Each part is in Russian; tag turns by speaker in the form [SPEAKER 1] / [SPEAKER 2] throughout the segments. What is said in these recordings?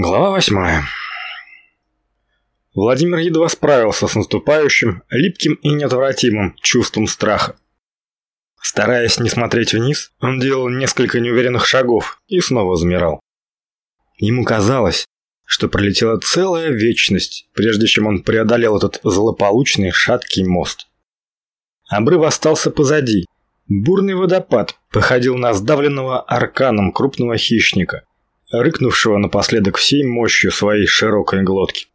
[SPEAKER 1] Глава восьмая. Владимир едва справился с наступающим, липким и неотвратимым чувством страха. Стараясь не смотреть вниз, он делал несколько неуверенных шагов и снова замирал. Ему казалось, что пролетела целая вечность, прежде чем он преодолел этот злополучный шаткий мост. Обрыв остался позади. Бурный водопад походил на сдавленного арканом крупного хищника, рыкнувшего напоследок всей мощью своей широкой глотки.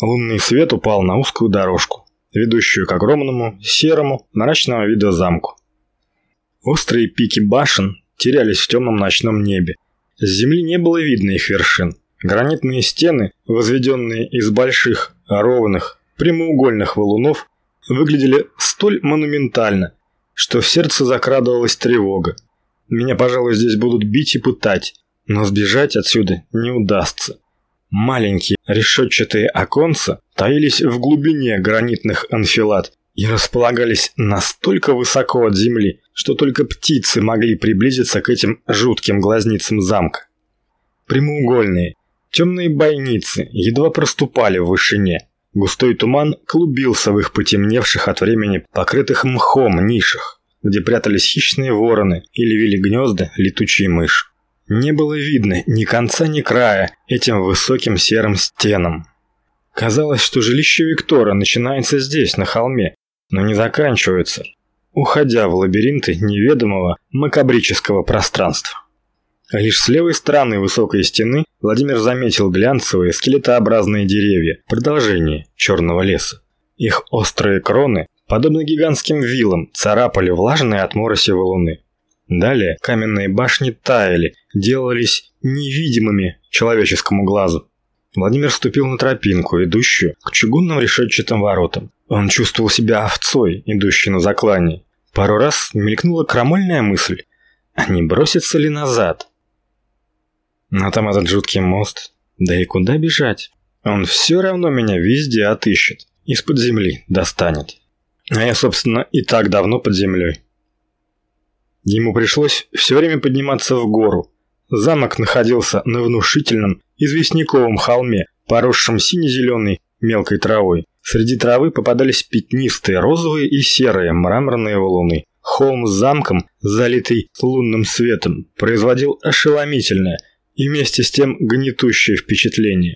[SPEAKER 1] Лунный свет упал на узкую дорожку, ведущую к огромному, серому, мрачного вида замку. Острые пики башен терялись в темном ночном небе. С земли не было видно их вершин. Гранитные стены, возведенные из больших, ровных, прямоугольных валунов, выглядели столь монументально, что в сердце закрадывалась тревога. Меня, пожалуй, здесь будут бить и пытать, но сбежать отсюда не удастся. Маленькие решетчатые оконца таились в глубине гранитных анфилад и располагались настолько высоко от земли, что только птицы могли приблизиться к этим жутким глазницам замка. Прямоугольные, темные бойницы едва проступали в вышине. Густой туман клубился в их потемневших от времени покрытых мхом нишах, где прятались хищные вороны или вели гнезда летучие мыши. Не было видно ни конца, ни края этим высоким серым стенам. Казалось, что жилище Виктора начинается здесь, на холме, но не заканчивается, уходя в лабиринты неведомого макабрического пространства. Лишь с левой стороны высокой стены Владимир заметил глянцевые скелетообразные деревья, продолжение черного леса. Их острые кроны, подобно гигантским вилам, царапали влажные от мороси валуны. Далее каменные башни таяли, делались невидимыми человеческому глазу. Владимир ступил на тропинку, идущую к чугунным решетчатым воротам. Он чувствовал себя овцой, идущей на заклание. Пару раз мелькнула крамольная мысль, а не бросится ли назад? Но там этот жуткий мост, да и куда бежать? Он все равно меня везде отыщет, из-под земли достанет. А я, собственно, и так давно под землей. Ему пришлось все время подниматься в гору. Замок находился на внушительном известняковом холме, поросшем сине-зеленой мелкой травой. Среди травы попадались пятнистые, розовые и серые мраморные валуны. Холм с замком, залитый лунным светом, производил ошеломительное и вместе с тем гнетущее впечатление.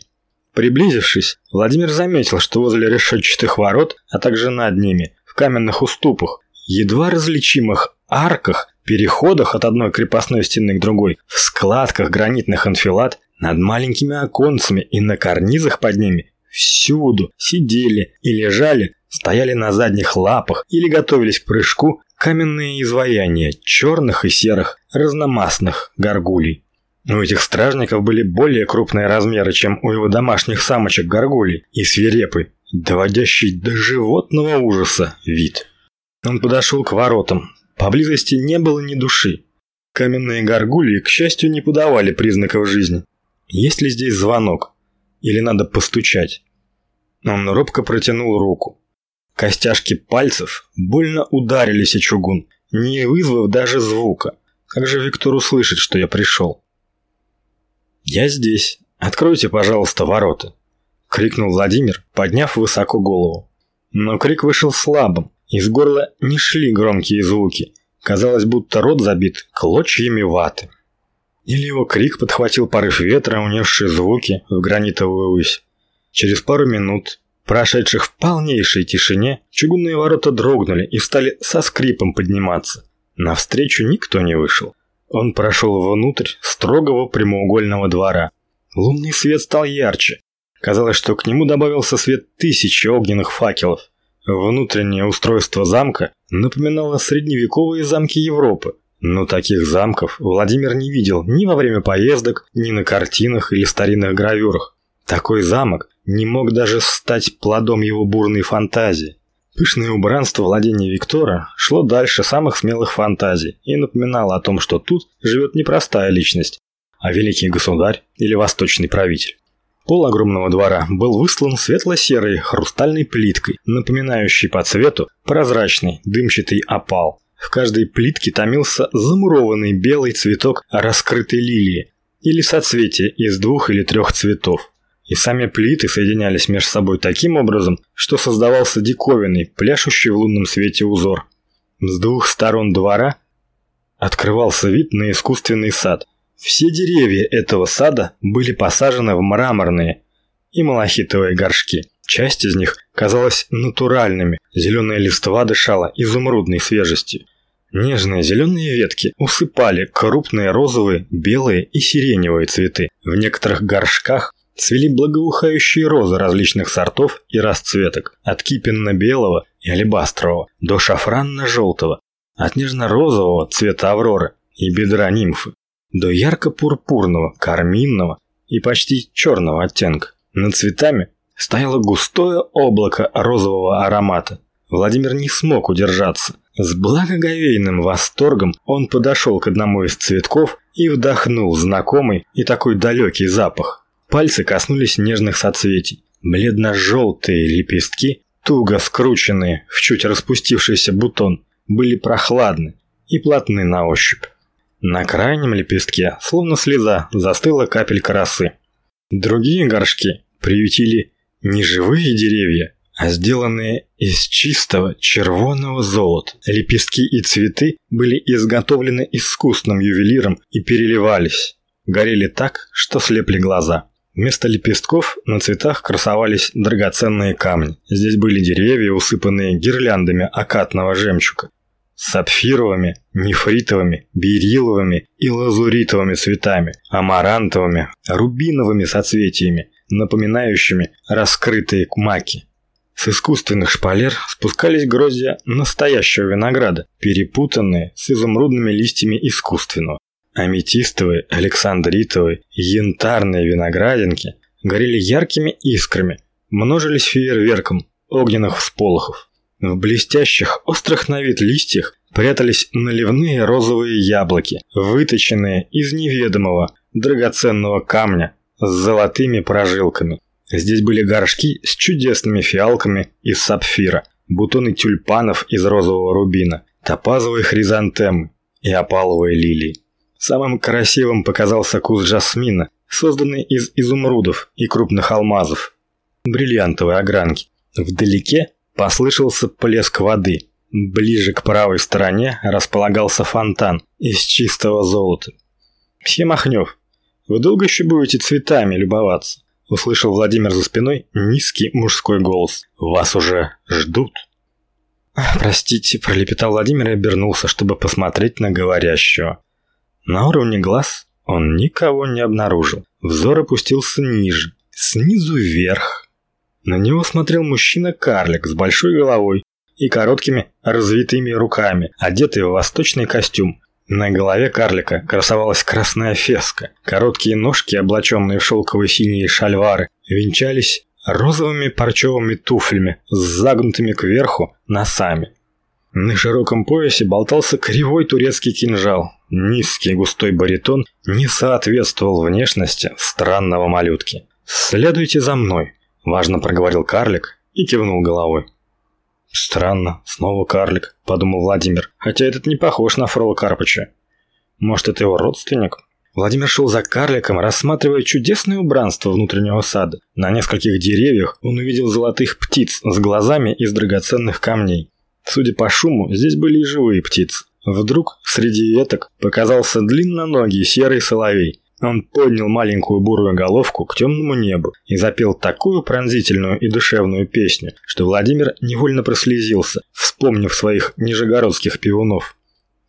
[SPEAKER 1] Приблизившись, Владимир заметил, что возле решетчатых ворот, а также над ними, в каменных уступах, едва различимых арках переходах от одной крепостной стены к другой, в складках гранитных анфилад, над маленькими оконцами и на карнизах под ними, всюду сидели и лежали, стояли на задних лапах или готовились к прыжку каменные изваяния черных и серых разномастных горгулей. У этих стражников были более крупные размеры, чем у его домашних самочек горгулей, и свирепый, доводящий до животного ужаса вид. Он подошел к воротам, Поблизости не было ни души. Каменные горгульи, к счастью, не подавали признаков жизни. Есть ли здесь звонок? Или надо постучать? Он робко протянул руку. Костяшки пальцев больно ударились о чугун, не вызвав даже звука. Как же Виктор услышит, что я пришел? «Я здесь. Откройте, пожалуйста, ворота!» — крикнул Владимир, подняв высоко голову. Но крик вышел слабым. Из горла не шли громкие звуки. Казалось, будто рот забит клочьями ваты. Или его крик подхватил порыв ветра, унесший звуки в гранитовую высь. Через пару минут, прошедших в полнейшей тишине, чугунные ворота дрогнули и стали со скрипом подниматься. Навстречу никто не вышел. Он прошел внутрь строгого прямоугольного двора. Лунный свет стал ярче. Казалось, что к нему добавился свет тысячи огненных факелов. Внутреннее устройство замка напоминало средневековые замки Европы, но таких замков Владимир не видел ни во время поездок, ни на картинах или старинных гравюрах. Такой замок не мог даже стать плодом его бурной фантазии. Пышное убранство владения Виктора шло дальше самых смелых фантазий и напоминало о том, что тут живет не простая личность, а великий государь или восточный правитель. Пол огромного двора был выслан светло-серой хрустальной плиткой, напоминающей по цвету прозрачный дымчатый опал. В каждой плитке томился замурованный белый цветок раскрытой лилии. или соцветия из двух или трех цветов. И сами плиты соединялись между собой таким образом, что создавался диковинный, пляшущий в лунном свете узор. С двух сторон двора открывался вид на искусственный сад. Все деревья этого сада были посажены в мраморные и малахитовые горшки. Часть из них казалась натуральными, зеленая листва дышала изумрудной свежестью. Нежные зеленые ветки усыпали крупные розовые, белые и сиреневые цветы. В некоторых горшках цвели благоухающие розы различных сортов и расцветок, от кипенно-белого и алебастрового до шафранно-желтого, от нежно-розового цвета авроры и бедра нимфы, до ярко-пурпурного, карминного и почти черного оттенка. Над цветами стояло густое облако розового аромата. Владимир не смог удержаться. С благоговейным восторгом он подошел к одному из цветков и вдохнул знакомый и такой далекий запах. Пальцы коснулись нежных соцветий. Бледно-желтые лепестки, туго скрученные в чуть распустившийся бутон, были прохладны и плотны на ощупь. На крайнем лепестке, словно слеза, застыла капелька росы. Другие горшки приютили не живые деревья, а сделанные из чистого червоного золота. Лепестки и цветы были изготовлены искусным ювелиром и переливались. Горели так, что слепли глаза. Вместо лепестков на цветах красовались драгоценные камни. Здесь были деревья, усыпанные гирляндами акатного жемчуга, сапфировыми, нефритовыми, бериловыми и лазуритовыми цветами, амарантовыми, рубиновыми соцветиями, напоминающими раскрытые маки. С искусственных шпалер спускались гроздья настоящего винограда, перепутанные с изумрудными листьями искусственного. Аметистовые, александритовые, янтарные виноградинки горели яркими искрами, множились фейерверком огненных всполохов. В блестящих, острых на вид листьях прятались наливные розовые яблоки, выточенные из неведомого драгоценного камня с золотыми прожилками. Здесь были горшки с чудесными фиалками из сапфира, бутоны тюльпанов из розового рубина, топазовые хризантемы и опаловые лилии. Самым красивым показался куст жасмина, созданный из изумрудов и крупных алмазов, бриллиантовой огранки. Вдалеке послышался плеск воды. Ближе к правой стороне располагался фонтан из чистого золота. «Все Махнев, вы долго еще будете цветами любоваться?» Услышал Владимир за спиной низкий мужской голос. «Вас уже ждут?» «Простите», – пролепетал Владимир и обернулся, чтобы посмотреть на говорящего. На уровне глаз он никого не обнаружил. Взор опустился ниже, снизу вверх. На него смотрел мужчина-карлик с большой головой и короткими развитыми руками, одетый в восточный костюм. На голове карлика красовалась красная феска. Короткие ножки, облаченные в шелковые синие шальвары, венчались розовыми парчевыми туфлями с загнутыми кверху носами. На широком поясе болтался кривой турецкий кинжал, Низкий густой баритон не соответствовал внешности странного малютки. «Следуйте за мной», – важно проговорил карлик и кивнул головой. «Странно, снова карлик», – подумал Владимир, хотя этот не похож на Фрола Карпыча. Может, это его родственник? Владимир шел за карликом, рассматривая чудесное убранство внутреннего сада. На нескольких деревьях он увидел золотых птиц с глазами из драгоценных камней. Судя по шуму, здесь были и живые птицы. Вдруг среди веток показался длинноногий серый соловей. Он поднял маленькую бурую головку к темному небу и запел такую пронзительную и душевную песню, что Владимир невольно прослезился, вспомнив своих нижегородских пивунов.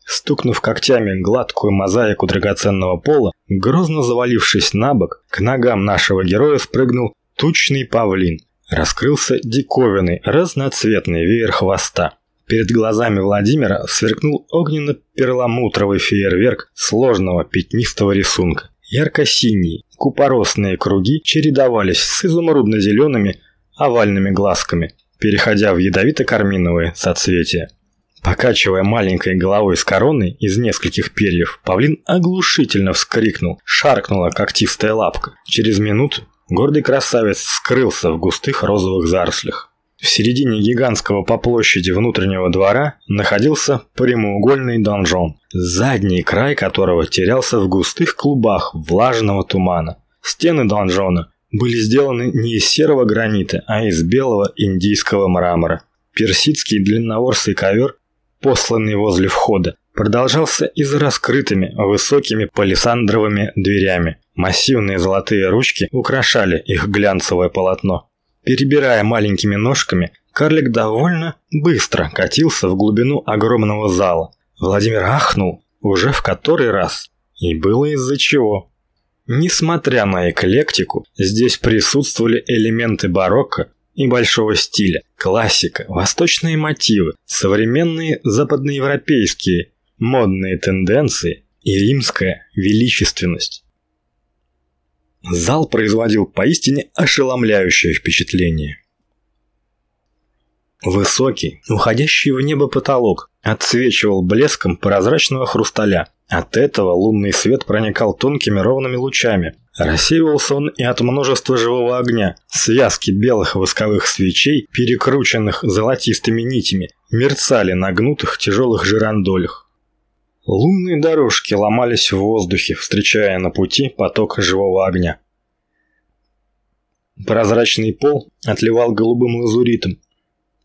[SPEAKER 1] Стукнув когтями гладкую мозаику драгоценного пола, грозно завалившись на бок, к ногам нашего героя спрыгнул тучный павлин. Раскрылся диковинный, разноцветный веер хвоста. Перед глазами Владимира сверкнул огненно-перламутровый фейерверк сложного пятнистого рисунка. Ярко-синие, купоросные круги чередовались с изумрудно-зелеными овальными глазками, переходя в ядовито-карминовые соцветия. Покачивая маленькой головой с короной из нескольких перьев, павлин оглушительно вскрикнул, шаркнула когтистая лапка. Через минуту гордый красавец скрылся в густых розовых зарослях. В середине гигантского по площади внутреннего двора находился прямоугольный донжон, задний край которого терялся в густых клубах влажного тумана. Стены донжона были сделаны не из серого гранита, а из белого индийского мрамора. Персидский длинноворсый ковер, посланный возле входа, продолжался и за раскрытыми высокими палисандровыми дверями. Массивные золотые ручки украшали их глянцевое полотно. Перебирая маленькими ножками, карлик довольно быстро катился в глубину огромного зала. Владимир ахнул уже в который раз. И было из-за чего. Несмотря на эклектику, здесь присутствовали элементы барокко и большого стиля, классика, восточные мотивы, современные западноевропейские, модные тенденции и римская величественность. Зал производил поистине ошеломляющее впечатление. Высокий, уходящий в небо потолок отсвечивал блеском прозрачного хрусталя. От этого лунный свет проникал тонкими ровными лучами. Рассеивался он и от множества живого огня. Связки белых восковых свечей, перекрученных золотистыми нитями, мерцали на гнутых тяжелых жирандолях. Лунные дорожки ломались в воздухе, встречая на пути поток живого огня. Прозрачный пол отливал голубым лазуритом.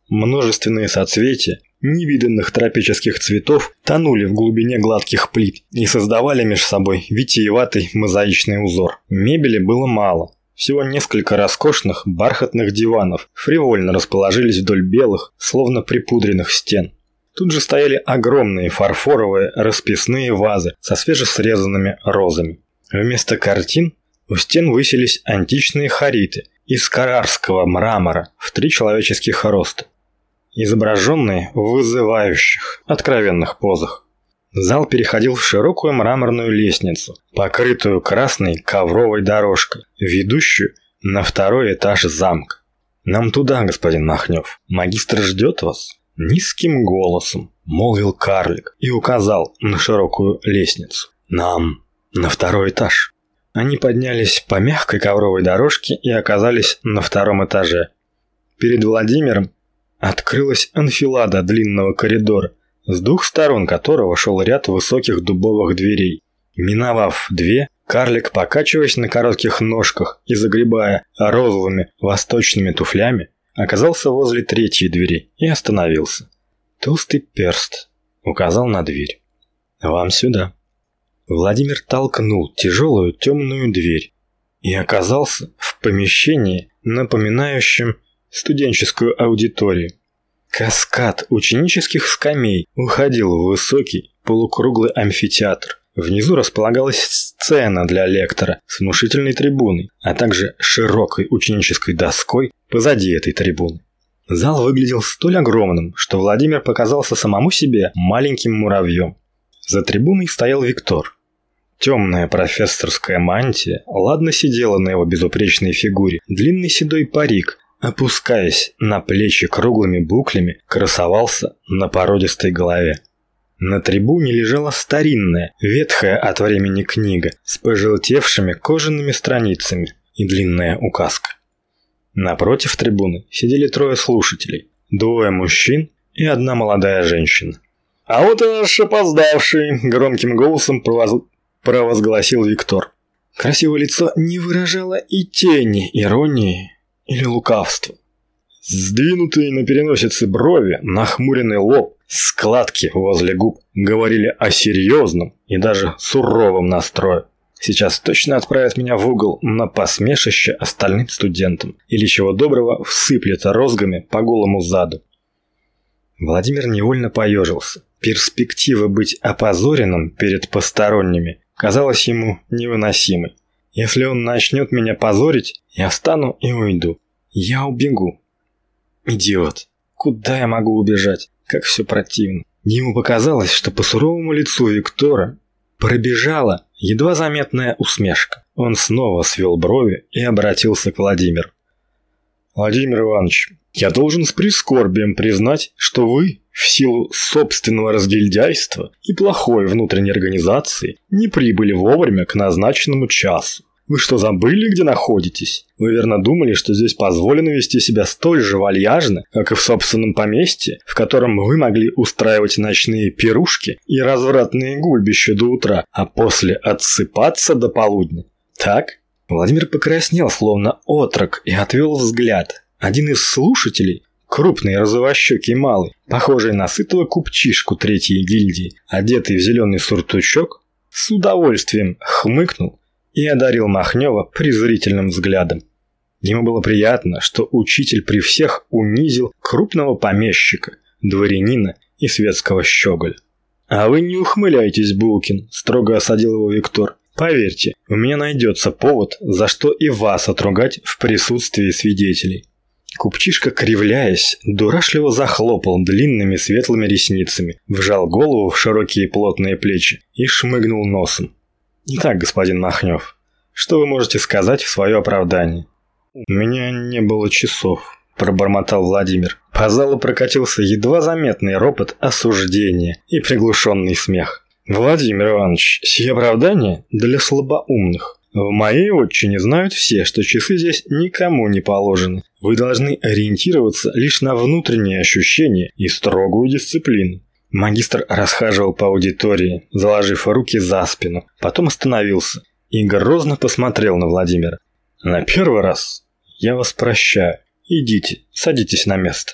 [SPEAKER 1] Множественные соцветия, невиданных тропических цветов тонули в глубине гладких плит и создавали между собой витиеватый мозаичный узор. Мебели было мало. Всего несколько роскошных бархатных диванов фривольно расположились вдоль белых, словно припудренных стен. Тут же стояли огромные фарфоровые расписные вазы со свежесрезанными розами. Вместо картин у стен высились античные хариты из карарского мрамора в три человеческих роста изображенные в вызывающих, откровенных позах. Зал переходил в широкую мраморную лестницу, покрытую красной ковровой дорожкой, ведущую на второй этаж замка. «Нам туда, господин Махнев. Магистр ждет вас?» Низким голосом молвил карлик и указал на широкую лестницу. «Нам на второй этаж». Они поднялись по мягкой ковровой дорожке и оказались на втором этаже. Перед Владимиром Открылась анфилада длинного коридора, с двух сторон которого шел ряд высоких дубовых дверей. Миновав две, карлик, покачиваясь на коротких ножках и загребая розовыми восточными туфлями, оказался возле третьей двери и остановился. Толстый перст указал на дверь. «Вам сюда». Владимир толкнул тяжелую темную дверь и оказался в помещении, напоминающем студенческую аудиторию. Каскад ученических скамей уходил в высокий полукруглый амфитеатр. Внизу располагалась сцена для лектора с внушительной трибуной, а также широкой ученической доской позади этой трибуны. Зал выглядел столь огромным, что Владимир показался самому себе маленьким муравьем. За трибуной стоял Виктор. Темная профессорская мантия ладно сидела на его безупречной фигуре. Длинный седой парик опускаясь на плечи круглыми буклями, красовался на породистой голове. На трибуне лежала старинная, ветхая от времени книга с пожелтевшими кожаными страницами и длинная указка. Напротив трибуны сидели трое слушателей, двое мужчин и одна молодая женщина. «А вот и наш опоздавший!» – громким голосом провоз... провозгласил Виктор. Красивое лицо не выражало и тени иронии или лукавство. Сдвинутые на переносице брови, нахмуренный лоб, складки возле губ говорили о серьезном и даже суровом настрое. Сейчас точно отправят меня в угол на посмешище остальным студентам или чего доброго всыплет розгами по голому заду. Владимир невольно поежился. Перспектива быть опозоренным перед посторонними казалась ему невыносимой. Если он начнет меня позорить, я встану и уйду. Я убегу. Идиот. Куда я могу убежать? Как все противно. Ему показалось, что по суровому лицу Виктора пробежала едва заметная усмешка. Он снова свел брови и обратился к Владимиру. «Владимир Иванович, я должен с прискорбием признать, что вы, в силу собственного разгильдяйства и плохой внутренней организации, не прибыли вовремя к назначенному часу. Вы что, забыли, где находитесь? Вы верно думали, что здесь позволено вести себя столь же вальяжно, как и в собственном поместье, в котором вы могли устраивать ночные пирушки и развратные гульбища до утра, а после отсыпаться до полудня? Так? Владимир покраснел, словно отрок, и отвел взгляд. Один из слушателей, крупный розовощекий малый, похожий на сытого купчишку третьей гильдии, одетый в зеленый суртучок, с удовольствием хмыкнул и одарил Махнева презрительным взглядом. Ему было приятно, что учитель при всех унизил крупного помещика, дворянина и светского щеголя. «А вы не ухмыляйтесь, Булкин», – строго осадил его Виктор. «Поверьте, у меня найдется повод, за что и вас отругать в присутствии свидетелей». Купчишка, кривляясь, дурашливо захлопал длинными светлыми ресницами, вжал голову в широкие плотные плечи и шмыгнул носом. Итак, господин Махнев, что вы можете сказать в свое оправдание? У меня не было часов, пробормотал Владимир. По залу прокатился едва заметный ропот осуждения и приглушенный смех. Владимир Иванович, сие оправдание для слабоумных. В моей отчине знают все, что часы здесь никому не положены. Вы должны ориентироваться лишь на внутренние ощущения и строгую дисциплину. Магистр расхаживал по аудитории, заложив руки за спину, потом остановился и грозно посмотрел на Владимира. «На первый раз я вас прощаю. Идите, садитесь на место».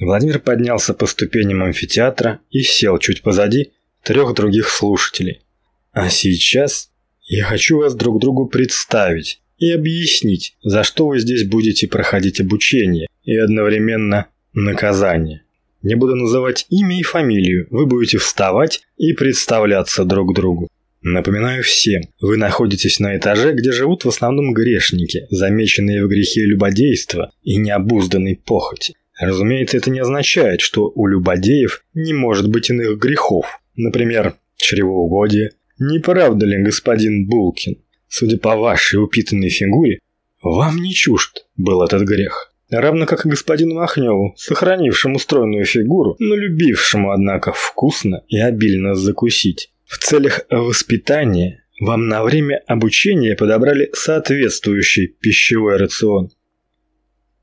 [SPEAKER 1] Владимир поднялся по ступеням амфитеатра и сел чуть позади трех других слушателей. «А сейчас я хочу вас друг другу представить и объяснить, за что вы здесь будете проходить обучение и одновременно наказание». Не буду называть имя и фамилию, вы будете вставать и представляться друг другу. Напоминаю всем, вы находитесь на этаже, где живут в основном грешники, замеченные в грехе любодейства и необузданной похоти. Разумеется, это не означает, что у любодеев не может быть иных грехов. Например, чревоугодие. Не правда ли, господин Булкин? Судя по вашей упитанной фигуре, вам не чужд был этот грех равно как и господину Махневу, сохранившему стройную фигуру, но любившему, однако, вкусно и обильно закусить. В целях воспитания вам на время обучения подобрали соответствующий пищевой рацион.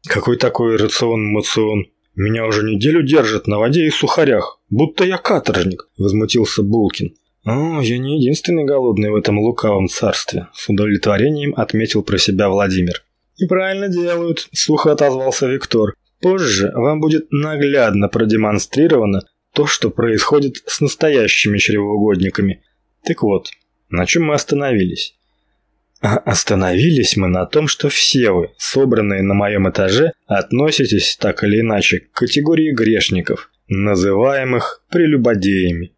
[SPEAKER 1] Какой такой рацион-мацион? Меня уже неделю держат на воде и сухарях, будто я каторжник, возмутился Булкин. «О, я не единственный голодный в этом лукавом царстве», – с удовлетворением отметил про себя Владимир. «И правильно делают», – сухо отозвался Виктор. «Позже вам будет наглядно продемонстрировано то, что происходит с настоящими чревоугодниками. Так вот, на чем мы остановились?» А остановились мы на том, что все вы, собранные на моем этаже, относитесь так или иначе к категории грешников, называемых прелюбодеями.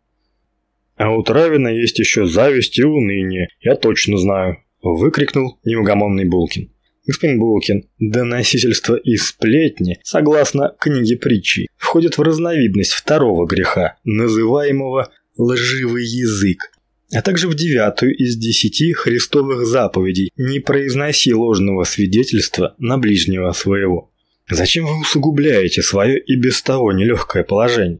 [SPEAKER 1] А у Травина есть еще зависть и уныние, я точно знаю, выкрикнул неугомонный Булкин. Господин Булкин, доносительство и сплетни, согласно книге притчи, входят в разновидность второго греха, называемого лживый язык, а также в девятую из десяти христовых заповедей «Не произноси ложного свидетельства на ближнего своего». Зачем вы усугубляете свое и без того нелегкое положение?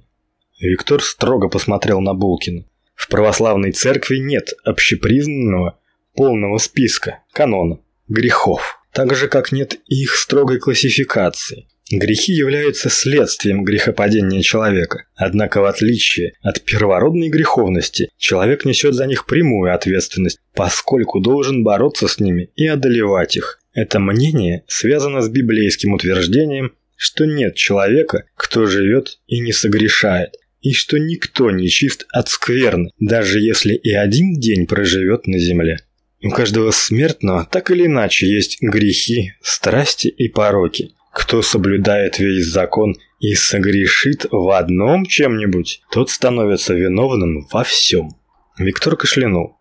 [SPEAKER 1] Виктор строго посмотрел на Булкина. В православной церкви нет общепризнанного полного списка, канона, грехов так же как нет их строгой классификации. Грехи являются следствием грехопадения человека. Однако в отличие от первородной греховности, человек несет за них прямую ответственность, поскольку должен бороться с ними и одолевать их. Это мнение связано с библейским утверждением, что нет человека, кто живет и не согрешает, и что никто не чист от скверны, даже если и один день проживет на земле. У каждого смертного так или иначе есть грехи, страсти и пороки. Кто соблюдает весь закон и согрешит в одном чем-нибудь, тот становится виновным во всем. Виктор кашлянул.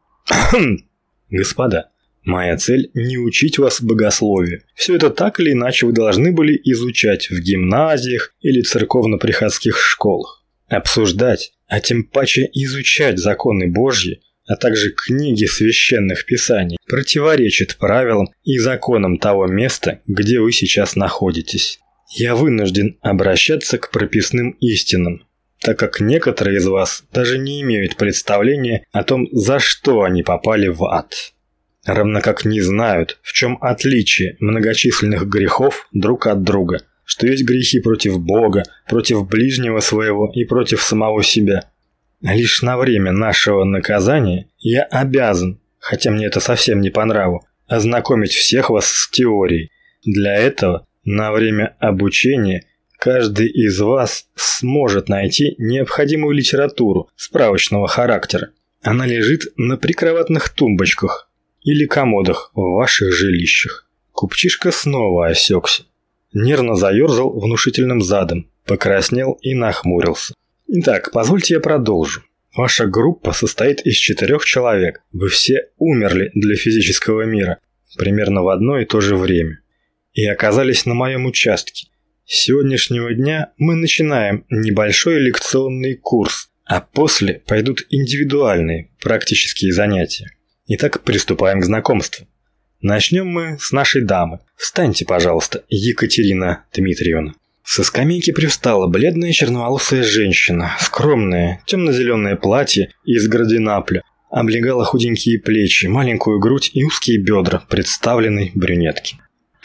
[SPEAKER 1] Господа, моя цель не учить вас богословию. Все это так или иначе вы должны были изучать в гимназиях или церковно-приходских школах. Обсуждать, а тем паче изучать законы Божьи а также книги священных писаний, противоречит правилам и законам того места, где вы сейчас находитесь. Я вынужден обращаться к прописным истинам, так как некоторые из вас даже не имеют представления о том, за что они попали в ад. равно как не знают, в чем отличие многочисленных грехов друг от друга, что есть грехи против Бога, против ближнего своего и против самого себя. Лишь на время нашего наказания я обязан, хотя мне это совсем не по нраву, ознакомить всех вас с теорией. Для этого на время обучения каждый из вас сможет найти необходимую литературу справочного характера. Она лежит на прикроватных тумбочках или комодах в ваших жилищах. Купчишка снова осекся. Нервно заерзал внушительным задом, покраснел и нахмурился. Итак, позвольте я продолжу. Ваша группа состоит из четырех человек. Вы все умерли для физического мира примерно в одно и то же время и оказались на моем участке. С сегодняшнего дня мы начинаем небольшой лекционный курс, а после пойдут индивидуальные практические занятия. Итак, приступаем к знакомству. Начнем мы с нашей дамы. Встаньте, пожалуйста, Екатерина Дмитриевна. Со скамейки привстала бледная черноволосая женщина, скромное, темно-зеленое платье из градинапля, облегала худенькие плечи, маленькую грудь и узкие бедра представленной брюнетки.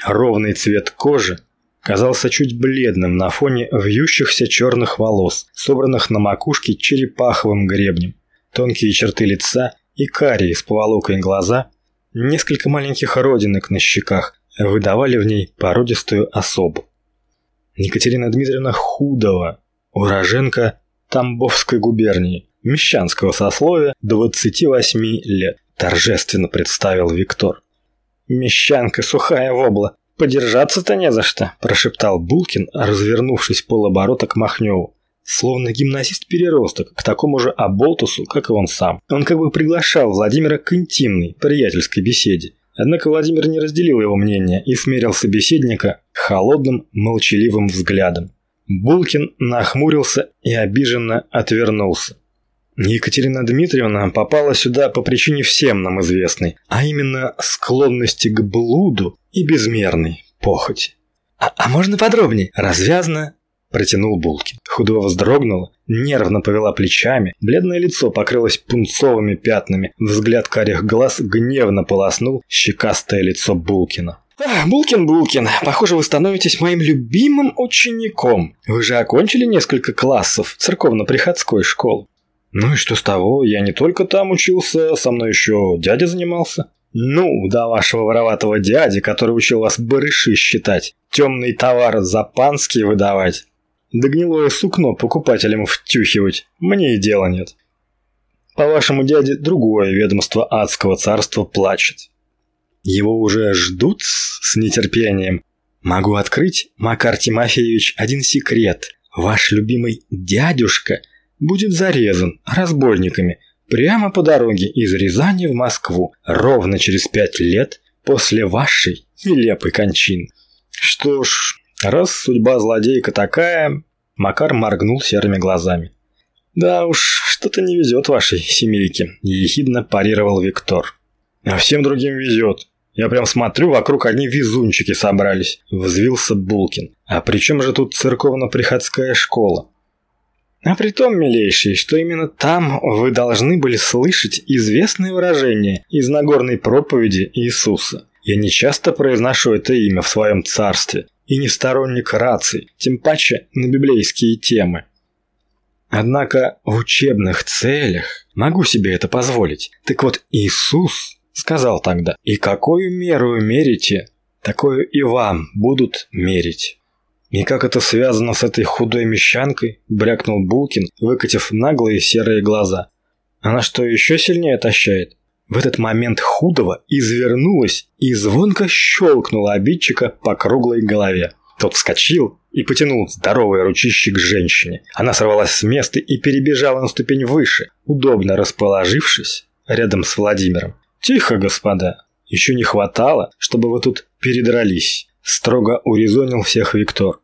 [SPEAKER 1] Ровный цвет кожи казался чуть бледным на фоне вьющихся черных волос, собранных на макушке черепаховым гребнем. Тонкие черты лица и карие с поволокой глаза, несколько маленьких родинок на щеках выдавали в ней породистую особу. Екатерина Дмитриевна Худова, уроженка Тамбовской губернии, мещанского сословия, 28 лет, торжественно представил Виктор. «Мещанка сухая вобла. Подержаться-то не за что», – прошептал Булкин, развернувшись полоборота к Махневу. Словно гимназист-переросток, к такому же оболтусу, как и он сам. Он как бы приглашал Владимира к интимной, приятельской беседе. Однако Владимир не разделил его мнение и смерил собеседника холодным, молчаливым взглядом. Булкин нахмурился и обиженно отвернулся. Екатерина Дмитриевна попала сюда по причине всем нам известной, а именно склонности к блуду и безмерной похоти. «А, а можно подробнее?» Развязно протянул Булкин. Худова вздрогнула, нервно повела плечами, бледное лицо покрылось пунцовыми пятнами, взгляд карих глаз гневно полоснул щекастое лицо Булкина. «Булкин, Булкин, похоже, вы становитесь моим любимым учеником. Вы же окончили несколько классов церковно-приходской школы. Ну и что с того? Я не только там учился, со мной еще дядя занимался. Ну, до вашего вороватого дяди, который учил вас барыши считать, темный товар запанский выдавать, да гнилое сукно покупателям втюхивать, мне и дела нет. По вашему дяде другое ведомство адского царства плачет. Его уже ждут с нетерпением. Могу открыть, Макар Тимофеевич, один секрет. Ваш любимый дядюшка будет зарезан разбойниками прямо по дороге из Рязани в Москву ровно через пять лет после вашей нелепой кончины. Что ж, раз судьба злодейка такая, Макар моргнул серыми глазами. Да уж, что-то не везет вашей семейке, ехидно парировал Виктор. А всем другим везет. Я прям смотрю, вокруг одни везунчики собрались, взвился Булкин. А при чем же тут церковно-приходская школа? А при том, милейший, что именно там вы должны были слышать известное выражение из Нагорной проповеди Иисуса. Я не часто произношу это имя в своем царстве, и не сторонник раций, тем паче на библейские темы. Однако в учебных целях могу себе это позволить. Так вот, Иисус сказал тогда, «И какую меру мерите, такую и вам будут мерить». «И как это связано с этой худой мещанкой?» – брякнул Булкин, выкатив наглые серые глаза. «Она что, еще сильнее тащает?» В этот момент худого извернулась и звонко щелкнула обидчика по круглой голове. Тот вскочил и потянул здоровое ручище к женщине. Она сорвалась с места и перебежала на ступень выше, удобно расположившись рядом с Владимиром. «Тихо, господа! Еще не хватало, чтобы вы тут передрались!» Строго урезонил всех Виктор.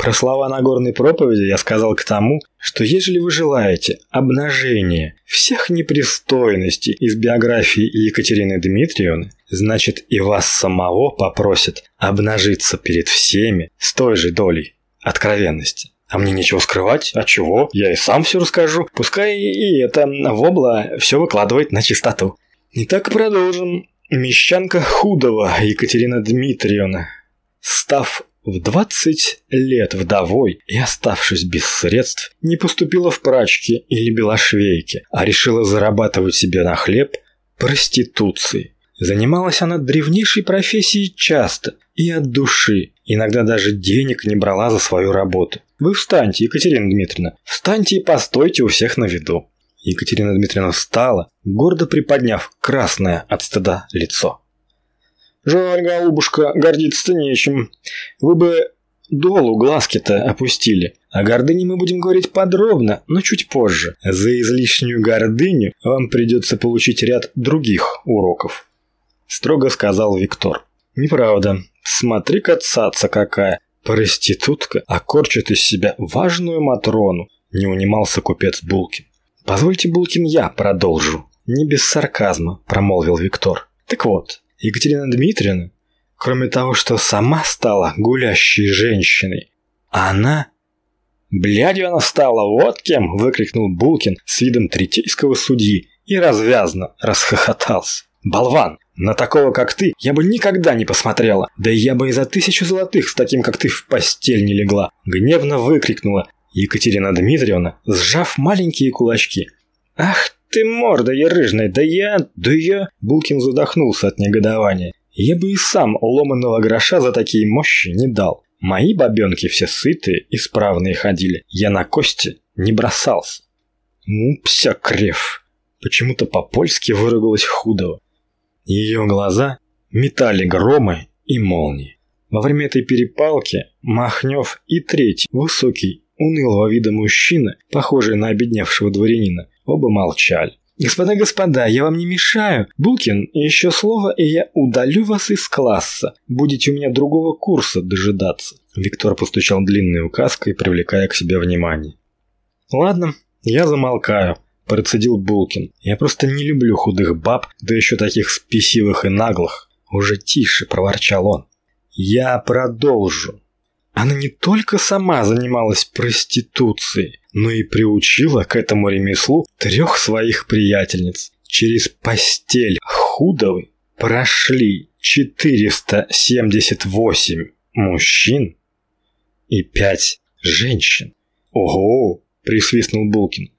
[SPEAKER 1] Про слова Нагорной проповеди я сказал к тому, что ежели вы желаете обнажения всех непристойностей из биографии Екатерины Дмитриевны, значит и вас самого попросят обнажиться перед всеми с той же долей откровенности. А мне нечего скрывать, а чего? Я и сам все расскажу. Пускай и это вобла все выкладывает на чистоту. Итак, продолжим. Мещанка Худова Екатерина Дмитриевна, став в 20 лет вдовой и оставшись без средств, не поступила в прачки или белошвейки, а решила зарабатывать себе на хлеб проституцией. Занималась она древнейшей профессией часто и от души, иногда даже денег не брала за свою работу. Вы встаньте, Екатерина Дмитриевна, встаньте и постойте у всех на виду. Екатерина Дмитриевна встала, гордо приподняв красное от стыда лицо. «Жаль, голубушка, гордиться-то нечем. Вы бы долу глазки-то опустили. О гордыне мы будем говорить подробно, но чуть позже. За излишнюю гордыню вам придется получить ряд других уроков», – строго сказал Виктор. «Неправда. Смотри-ка, цаца какая. Проститутка, а корчит из себя важную Матрону», – не унимался купец Булкин. «Позвольте, Булкин, я продолжу». «Не без сарказма», – промолвил Виктор. «Так вот, Екатерина Дмитриевна, кроме того, что сама стала гулящей женщиной, она... «Блядью она стала, вот кем!» – выкрикнул Булкин с видом третейского судьи и развязно расхохотался. «Болван! На такого, как ты, я бы никогда не посмотрела. Да я бы и за тысячу золотых с таким, как ты, в постель не легла!» Гневно выкрикнула Екатерина Дмитриевна, сжав маленькие кулачки. «Ах ты морда ерыжная, да я... да я...» Булкин задохнулся от негодования. «Я бы и сам ломаного гроша за такие мощи не дал. Мои бабенки все сытые и справные ходили. Я на кости не бросался». «Ну, пся крев!» Почему-то по-польски выругалась худого. Ее глаза метали громы и молнии. Во время этой перепалки Махнев и третий, высокий, унылого вида мужчина, похожий на обедневшего дворянина, оба молчали. «Господа, господа, я вам не мешаю. Булкин, еще слово, и я удалю вас из класса. Будете у меня другого курса дожидаться». Виктор постучал длинной указкой, привлекая к себе внимание. «Ладно, я замолкаю», – процедил Булкин. «Я просто не люблю худых баб, да еще таких спесивых и наглых». «Уже тише», – проворчал он. «Я продолжу. Она не только сама занималась проституцией, но и приучила к этому ремеслу трех своих приятельниц. Через постель Худовой прошли 478 мужчин и 5 женщин. «Ого!» – присвистнул Булкин.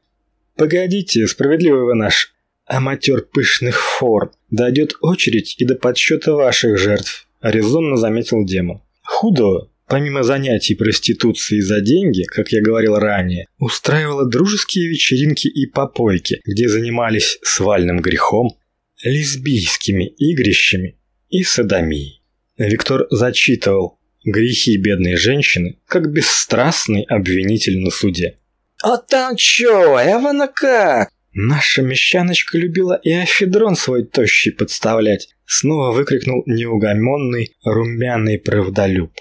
[SPEAKER 1] «Погодите, справедливый вы наш аматер пышных форм. Дойдет очередь и до подсчета ваших жертв», – резонно заметил демон. Худо помимо занятий проституцией за деньги, как я говорил ранее, устраивала дружеские вечеринки и попойки, где занимались свальным грехом, лесбийскими игрищами и садомией. Виктор зачитывал грехи бедной женщины, как бесстрастный обвинитель на суде. «А там чё, Эвана как?» Наша мещаночка любила и афедрон свой тощий подставлять, снова выкрикнул неугомонный румяный правдолюб.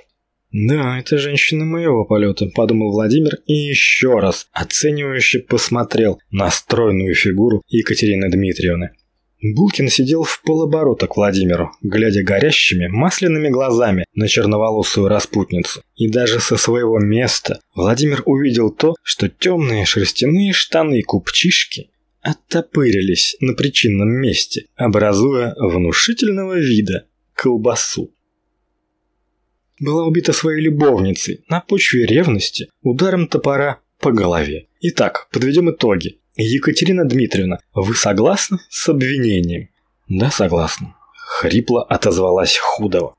[SPEAKER 1] «Да, это женщина моего полета», – подумал Владимир и еще раз оценивающе посмотрел на стройную фигуру Екатерины Дмитриевны. Булкин сидел в полоборота к Владимиру, глядя горящими масляными глазами на черноволосую распутницу. И даже со своего места Владимир увидел то, что темные шерстяные штаны купчишки оттопырились на причинном месте, образуя внушительного вида колбасу была убита своей любовницей на почве ревности ударом топора по голове. Итак, подведем итоги. Екатерина Дмитриевна, вы согласны с обвинением? Да, согласна. Хрипло отозвалась Худова.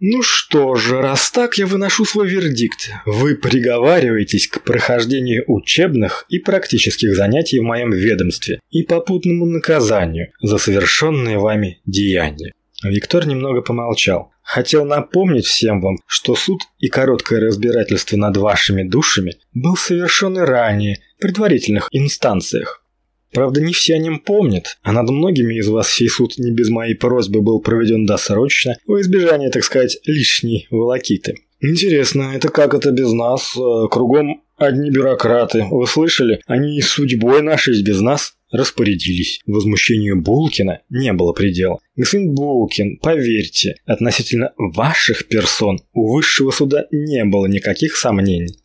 [SPEAKER 1] Ну что же, раз так, я выношу свой вердикт. Вы приговариваетесь к прохождению учебных и практических занятий в моем ведомстве и попутному наказанию за совершенные вами деяния. Виктор немного помолчал. Хотел напомнить всем вам, что суд и короткое разбирательство над вашими душами был совершен и ранее, в предварительных инстанциях. Правда, не все о нем помнят, а над многими из вас сей суд не без моей просьбы был проведен досрочно, во избежание, так сказать, лишней волокиты. Интересно, это как это без нас? Э, кругом одни бюрократы. Вы слышали? Они и судьбой нашей без нас распорядились. Возмущению Булкина не было предела. Господин Булкин, поверьте, относительно ваших персон у высшего суда не было никаких сомнений.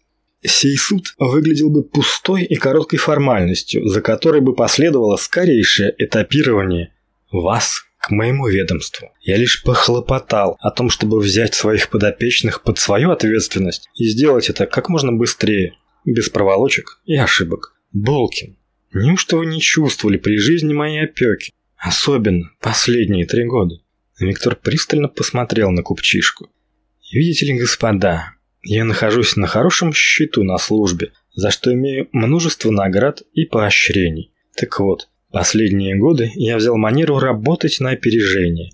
[SPEAKER 1] Сей суд выглядел бы пустой и короткой формальностью, за которой бы последовало скорейшее этапирование вас к моему ведомству. Я лишь похлопотал о том, чтобы взять своих подопечных под свою ответственность и сделать это как можно быстрее, без проволочек и ошибок. Болкин, неужто вы не чувствовали при жизни моей опеки? Особенно последние три года. Виктор пристально посмотрел на купчишку. Видите ли, господа, я нахожусь на хорошем счету на службе, за что имею множество наград и поощрений. Так вот, последние годы я взял манеру работать на опережение.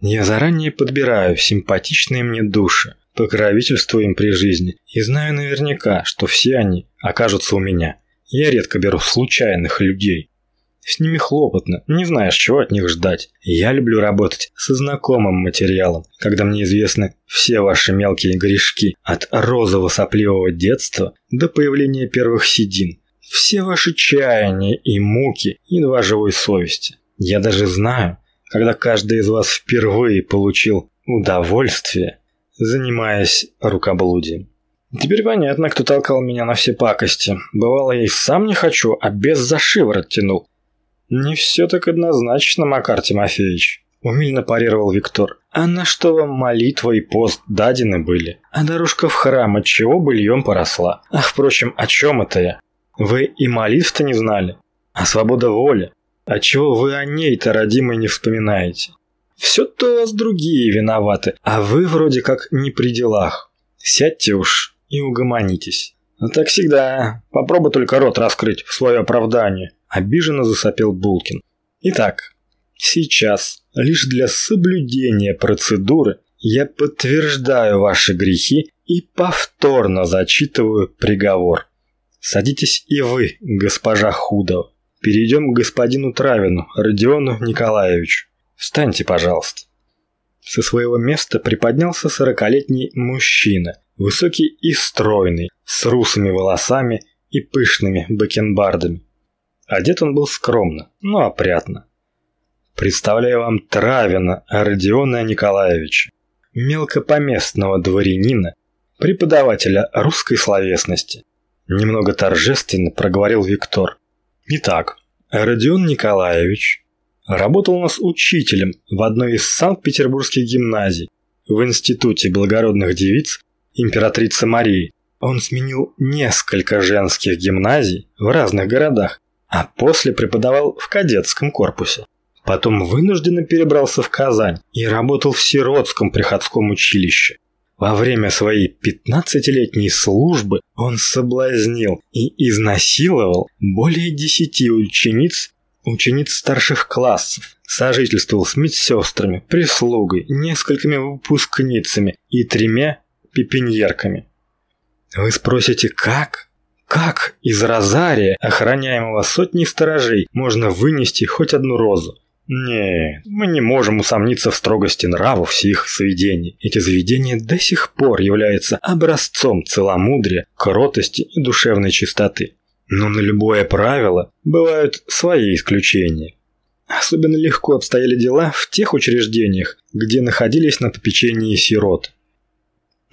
[SPEAKER 1] Я заранее подбираю симпатичные мне души, покровительствую им при жизни и знаю наверняка, что все они окажутся у меня. Я редко беру случайных людей. С ними хлопотно, не знаешь, чего от них ждать. Я люблю работать со знакомым материалом, когда мне известны все ваши мелкие грешки, от розово-сопливого детства до появления первых седин. Все ваши чаяния и муки, едва живой совести. Я даже знаю, когда каждый из вас впервые получил удовольствие, занимаясь рукоблудием. Теперь понятно, кто толкал меня на все пакости. Бывало, я и сам не хочу, а без за шиворот тянул. «Не все так однозначно, Макар Тимофеевич», – умильно парировал Виктор. «А на что вам молитва и пост дадены были? А дорожка в храм от чего быльем поросла? А, впрочем, о чем это я? Вы и молитв-то не знали? А свобода воли? А чего вы о ней-то, родимой, не вспоминаете? Все-то у вас другие виноваты, а вы вроде как не при делах. Сядьте уж и угомонитесь. Ну так всегда. Попробуй только рот раскрыть в свое оправдание. Обиженно засопел Булкин. Итак, сейчас, лишь для соблюдения процедуры, я подтверждаю ваши грехи и повторно зачитываю приговор. Садитесь и вы, госпожа Худова. Перейдем к господину Травину, Родиону Николаевичу. Встаньте, пожалуйста. Со своего места приподнялся сорокалетний мужчина, высокий и стройный, с русыми волосами и пышными бакенбардами. Одет он был скромно, но опрятно. Представляю вам Травина Родиона Николаевича, мелкопоместного дворянина, преподавателя русской словесности. Немного торжественно проговорил Виктор. Итак, Родион Николаевич работал у нас учителем в одной из Санкт-Петербургских гимназий в Институте благородных девиц императрицы Марии. Он сменил несколько женских гимназий в разных городах а после преподавал в кадетском корпусе. Потом вынужденно перебрался в Казань и работал в сиротском приходском училище. Во время своей 15-летней службы он соблазнил и изнасиловал более 10 учениц, учениц старших классов, сожительствовал с медсестрами, прислугой, несколькими выпускницами и тремя пепеньерками. Вы спросите, как? Как из розария, охраняемого сотней сторожей, можно вынести хоть одну розу? Не, мы не можем усомниться в строгости нравов всех заведений. Эти заведения до сих пор являются образцом целомудрия, кротости и душевной чистоты. Но на любое правило бывают свои исключения. Особенно легко обстояли дела в тех учреждениях, где находились на попечении сирот.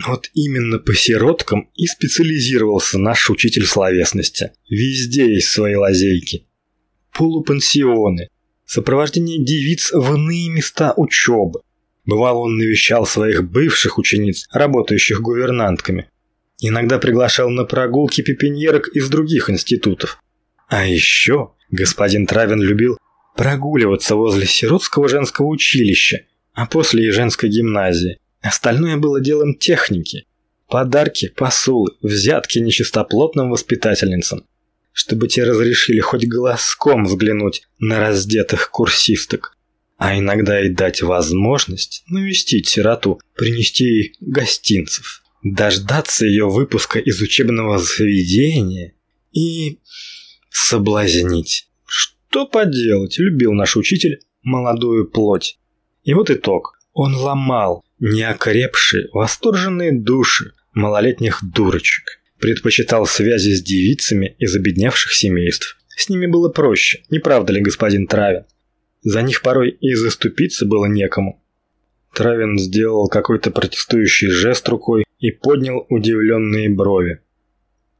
[SPEAKER 1] Вот именно по сироткам и специализировался наш учитель словесности. Везде есть свои лазейки. Полупансионы, сопровождение девиц в иные места учебы. Бывало, он навещал своих бывших учениц, работающих гувернантками. Иногда приглашал на прогулки пепеньерок из других институтов. А еще господин Травин любил прогуливаться возле сиротского женского училища, а после и женской гимназии. Остальное было делом техники. Подарки, посулы, взятки нечистоплотным воспитательницам, чтобы те разрешили хоть глазком взглянуть на раздетых курсисток, а иногда и дать возможность навестить сироту, принести ей гостинцев, дождаться ее выпуска из учебного заведения и соблазнить. Что поделать, любил наш учитель молодую плоть. И вот итог. Он ломал, неокрепшие, восторженные души малолетних дурочек. Предпочитал связи с девицами из обедневших семейств. С ними было проще, не правда ли, господин Травин? За них порой и заступиться было некому. Травин сделал какой-то протестующий жест рукой и поднял удивленные брови.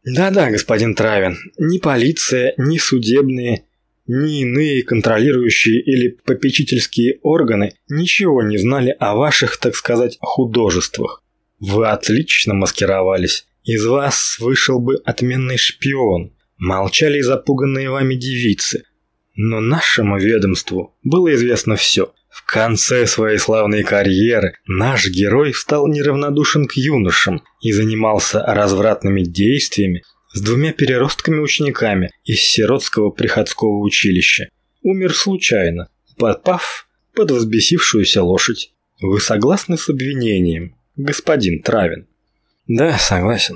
[SPEAKER 1] «Да-да, господин Травин, ни полиция, ни судебные, ни иные контролирующие или попечительские органы ничего не знали о ваших, так сказать, художествах. Вы отлично маскировались. Из вас вышел бы отменный шпион. Молчали запуганные вами девицы. Но нашему ведомству было известно все. В конце своей славной карьеры наш герой стал неравнодушен к юношам и занимался развратными действиями с двумя переростками-учениками из сиротского приходского училища. Умер случайно, попав под взбесившуюся лошадь. Вы согласны с обвинением, господин Травин?
[SPEAKER 2] Да, согласен.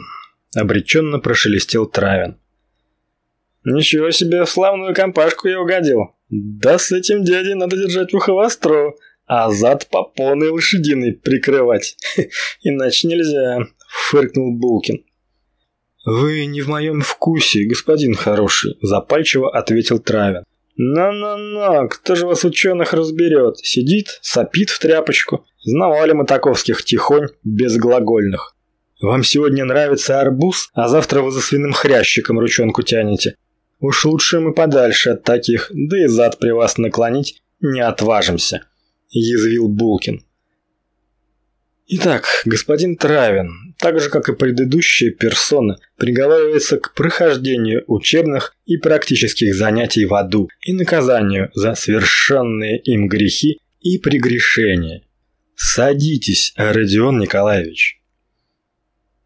[SPEAKER 2] Обреченно прошелестел Травин.
[SPEAKER 1] Ничего себе, в славную компашку я угодил. Да с этим дядей надо держать ухо востро, а зад попоной лошадиной прикрывать. Иначе нельзя, фыркнул Булкин.
[SPEAKER 2] «Вы не в моем вкусе, господин хороший», – запальчиво ответил Травин.
[SPEAKER 1] «На-на-на, кто же вас ученых разберет? Сидит, сопит в тряпочку. Знавали мы таковских тихонь, безглагольных. Вам сегодня нравится арбуз, а завтра вы за свиным хрящиком ручонку тянете. Уж лучше мы подальше от таких, да и зад при вас наклонить не отважимся», – язвил Булкин.
[SPEAKER 2] Итак, господин Травин, так же как и предыдущие персоны, приговаривается к прохождению учебных и практических занятий в аду и наказанию за совершенные им грехи и прегрешения. Садитесь, Родион Николаевич.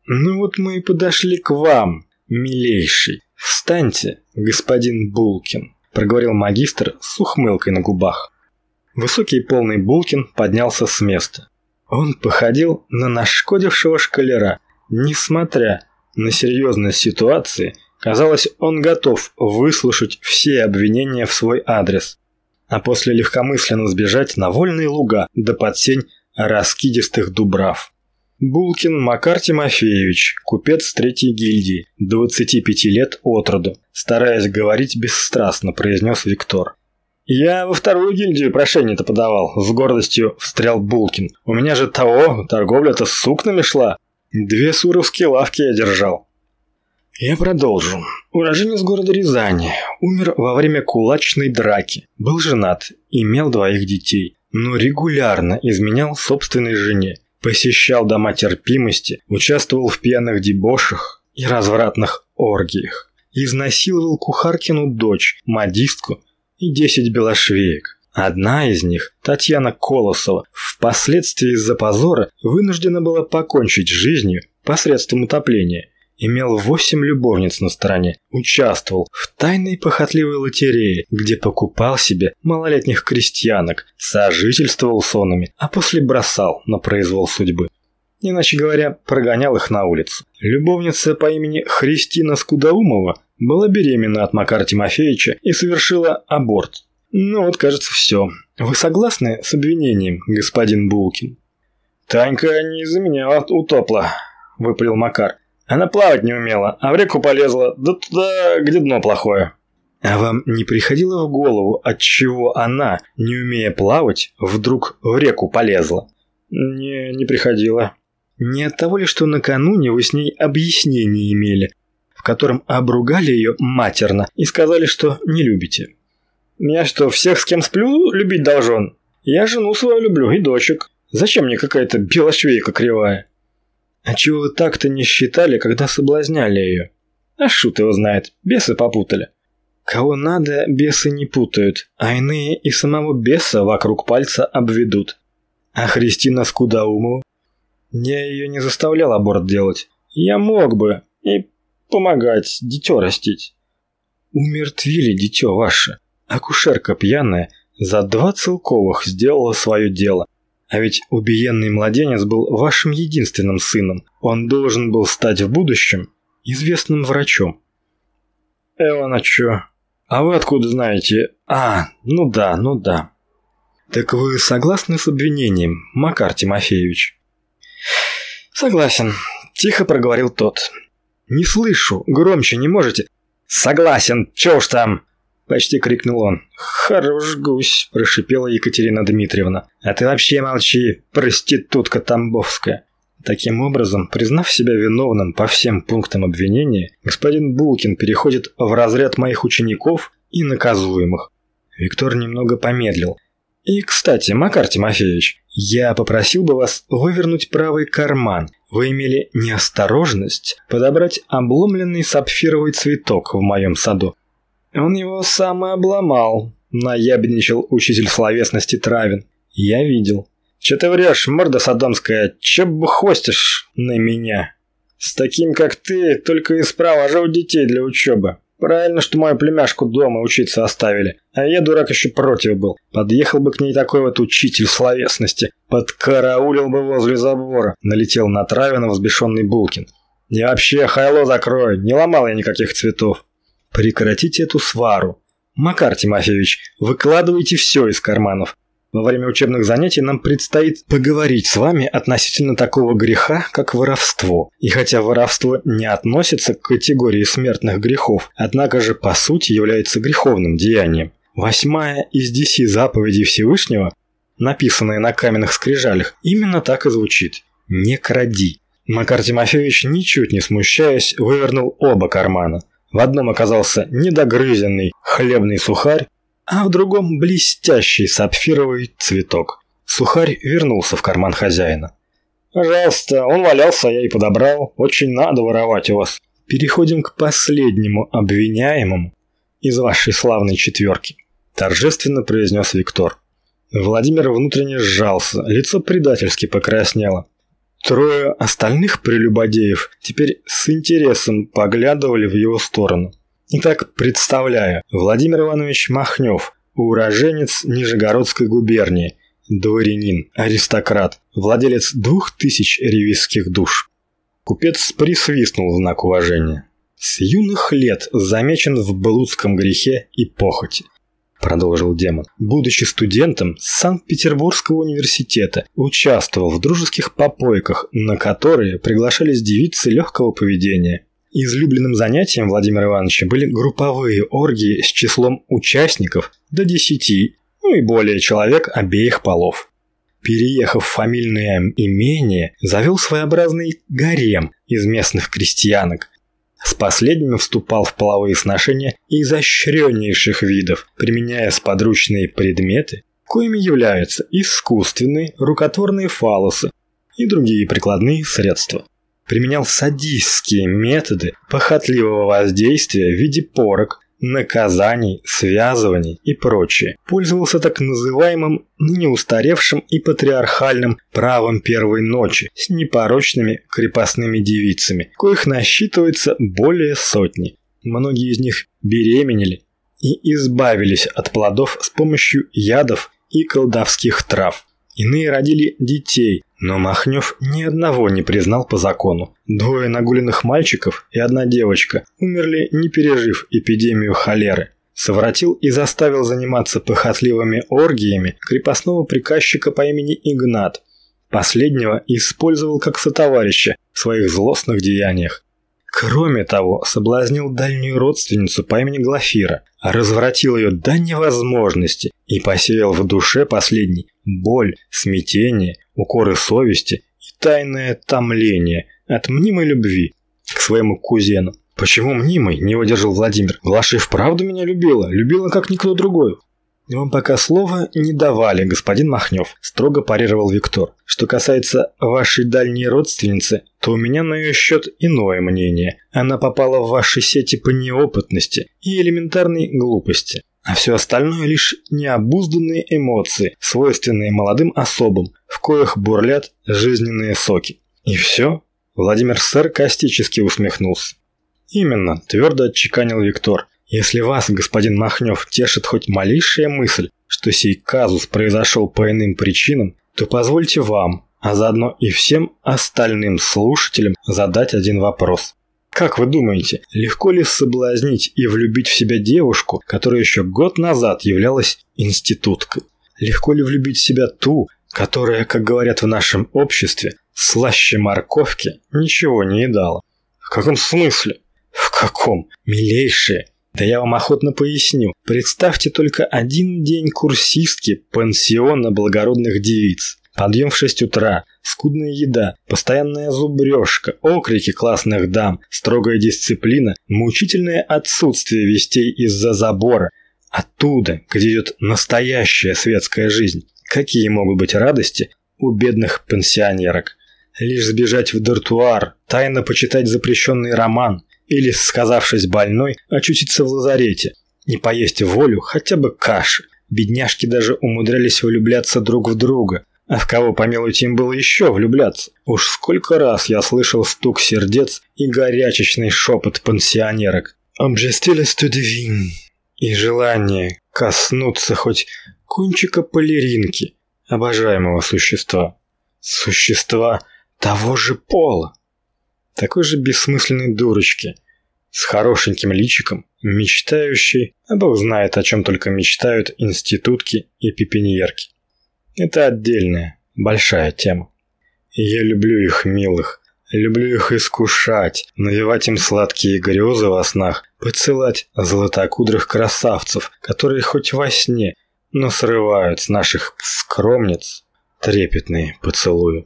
[SPEAKER 1] Ну вот мы и подошли к вам, милейший. Встаньте, господин Булкин, проговорил магистр с ухмылкой на губах. Высокий полный Булкин поднялся с места. Он походил на нашкодившего шкалера. Несмотря на серьезность ситуации, казалось, он готов выслушать все обвинения в свой адрес, а после легкомысленно сбежать на вольные луга да под сень раскидистых дубрав. Булкин Макар Тимофеевич, купец третьей гильдии, 25 лет от роду, стараясь говорить бесстрастно, произнес Виктор. «Я во вторую гильдию прошение-то подавал», – с гордостью встрял Булкин. «У меня же того, торговля-то с сукнами шла. Две суровские лавки я держал». Я продолжу. Уроженец города Рязани, умер во время кулачной драки, был женат, имел двоих детей, но регулярно изменял собственной жене посещал дома терпимости, участвовал в пьяных дебошах и развратных оргиях. Изнасиловал кухаркину дочь, модистку и десять белошвеек. Одна из них, Татьяна Колосова, впоследствии из-за позора вынуждена была покончить жизнью посредством утопления – имел восемь любовниц на стороне, участвовал в тайной похотливой лотерее, где покупал себе малолетних крестьянок, сожительствовал с онами, а после бросал на произвол судьбы. Иначе говоря, прогонял их на улицу. Любовница по имени Христина Скудаумова была беременна от Макара Тимофеевича и совершила аборт. Ну вот, кажется, все. Вы согласны с обвинением, господин Булкин?
[SPEAKER 2] «Танька не из-за меня утопла», – выпалил Макар.
[SPEAKER 1] Она плавать не умела, а в реку полезла, да туда, где дно плохое.
[SPEAKER 2] А вам не приходило в голову, от чего она, не умея плавать, вдруг в реку полезла?
[SPEAKER 1] Не, не приходило.
[SPEAKER 2] Не от того ли, что накануне вы с ней объяснение имели, котором обругали ее матерно и сказали, что не любите?
[SPEAKER 1] Я что, всех, с кем сплю, любить должен? Я жену свою люблю и дочек. Зачем мне какая-то белошвейка кривая?
[SPEAKER 2] А чего вы так-то не считали, когда соблазняли ее?
[SPEAKER 1] А шут его знает, бесы попутали.
[SPEAKER 2] Кого надо, бесы не путают, а иные и самого беса вокруг пальца обведут. А Христина Скудаумова?
[SPEAKER 1] Я ее не заставлял аборт делать. Я мог бы и помогать, дитё растить.
[SPEAKER 2] Умертвили дитё ваше. Акушерка пьяная за два целковых сделала свое дело. А ведь убиенный младенец был вашим единственным сыном. Он должен был стать в будущем известным врачом.
[SPEAKER 1] Эван, а чё? А вы откуда знаете? А, ну да, ну да.
[SPEAKER 2] Так вы согласны с обвинением, Макар Тимофеевич?
[SPEAKER 1] Согласен, тихо проговорил тот.
[SPEAKER 2] Не слышу, громче не можете.
[SPEAKER 1] Согласен, чё уж там?
[SPEAKER 2] Почти крикнул он.
[SPEAKER 1] «Хорош гусь!» – прошипела Екатерина Дмитриевна. «А ты вообще молчи, проститутка Тамбовская!» Таким образом, признав себя виновным по всем пунктам обвинения, господин Булкин переходит в разряд моих учеников
[SPEAKER 2] и наказуемых. Виктор немного помедлил. И, кстати, Макар Тимофеевич, я попросил бы вас вывернуть правый карман. Вы имели неосторожность подобрать обломленный сапфировый цветок в моем саду. Он его сам и обломал, наябедничал учитель словесности Травин. Я видел. Че ты врешь, морда садомская, че бы хвостишь на меня? С таким, как ты, только и спровожу детей для учебы. Правильно, что мою племяшку дома учиться оставили. А я, дурак, еще против был. Подъехал бы к ней такой вот учитель словесности. Подкараулил бы возле забора. Налетел на Травина взбешенный Булкин. И вообще, хайло закрой, не ломал я никаких цветов. Прекратите эту свару. Макар Тимофеевич, выкладывайте все из карманов. Во время учебных занятий нам предстоит поговорить с вами относительно такого греха, как воровство. И хотя воровство не относится к категории смертных грехов, однако же по сути является греховным деянием. Восьмая из десяти заповедей Всевышнего, написанная на каменных скрижалях, именно так и звучит. «Не кради». Макар Тимофеевич, ничуть не смущаясь, вывернул оба кармана. В одном оказался недогрызенный хлебный сухарь, а в другом блестящий сапфировый цветок. Сухарь вернулся в карман хозяина. «Пожалуйста, он валялся, я и подобрал. Очень надо воровать у вас». Переходим к последнему обвиняемому из вашей славной четверки», – торжественно произнес Виктор. Владимир внутренне сжался, лицо предательски покраснело. Трое остальных прелюбодеев теперь с интересом поглядывали в его сторону. Итак, представляю, Владимир Иванович Махнев, уроженец Нижегородской губернии, дворянин, аристократ, владелец двух тысяч ревизских душ. Купец присвистнул в знак уважения. С юных лет замечен в блудском грехе и похоти. Продолжил демон. Будучи студентом Санкт-Петербургского университета, участвовал в дружеских попойках, на которые приглашались девицы легкого поведения. Излюбленным занятием Владимира Ивановича были групповые оргии с числом участников до 10, ну и более человек обеих полов. Переехав в фамильное имение, завел своеобразный гарем из местных крестьянок. С последними вступал в половые сношения изощреннейших видов, применяя сподручные предметы, коими являются искусственные рукотворные фалосы и другие прикладные средства применял садистские методы похотливого воздействия в виде порок, наказаний, связываний и прочее. Пользовался так называемым ныне устаревшим и патриархальным правом первой ночи с непорочными крепостными девицами, коих насчитывается более сотни. Многие из них беременели и избавились от плодов с помощью ядов и колдовских трав. Иные родили детей, но Махнев ни одного не признал по закону. Двое нагуленных мальчиков и одна девочка умерли, не пережив эпидемию холеры. Совратил и заставил заниматься похотливыми оргиями крепостного приказчика по имени Игнат. Последнего использовал как сотоварища в своих злостных деяниях. Кроме того, соблазнил дальнюю родственницу по имени Глафира, развратил ее до невозможности и посеял в душе последней боль, смятение, укоры совести и тайное томление от мнимой любви к своему кузену. «Почему мнимой?» – не выдержал Владимир. «Глаша и вправду меня любила, любила как никто другой». «Вам пока слова не давали, господин Махнев», – строго парировал Виктор. «Что касается вашей дальней родственницы, то у меня на ее счет иное мнение. Она попала в ваши сети по неопытности и элементарной глупости. А все остальное лишь необузданные эмоции, свойственные молодым особам, в коих бурлят жизненные соки. И все?» Владимир саркастически усмехнулся. «Именно», – твердо отчеканил Виктор. Если вас, господин Махнев, тешит хоть малейшая мысль, что сей казус произошел по иным причинам, то позвольте вам, а заодно и всем остальным слушателям задать один вопрос. Как вы думаете, легко ли соблазнить и влюбить в себя девушку, которая еще год назад являлась институткой? Легко ли влюбить в себя ту, которая, как говорят в нашем обществе, слаще морковки ничего не едала? В каком смысле? В каком? Милейшие, да я вам охотно поясню. Представьте только один день курсистки пансиона благородных девиц. Подъем в 6 утра, скудная еда, постоянная зубрежка, окрики классных дам, строгая дисциплина, мучительное отсутствие вестей из-за забора, Оттуда, где идет настоящая светская жизнь. Какие могут быть радости у бедных пенсионерок? Лишь сбежать в дартуар, тайно почитать запрещенный роман или, сказавшись больной, очутиться в лазарете и поесть волю хотя бы каши. Бедняжки даже умудрялись влюбляться друг в друга. А в кого, помилуйте, им было еще влюбляться? Уж сколько раз я слышал стук сердец и горячечный шепот пансионерок. «Обжестились to divine» и желание коснуться хоть кончика полеринки обожаемого существа. Существа того же пола. Такой же бессмысленной дурочки, с хорошеньким личиком, мечтающей, а бог знает, о чем только мечтают институтки и пепеньерки. Это отдельная, большая тема. я люблю их милых, люблю их искушать, навевать им сладкие грезы во снах, поцелать золотокудрых красавцев, которые хоть во сне, но срывают с наших скромниц трепетные поцелуи.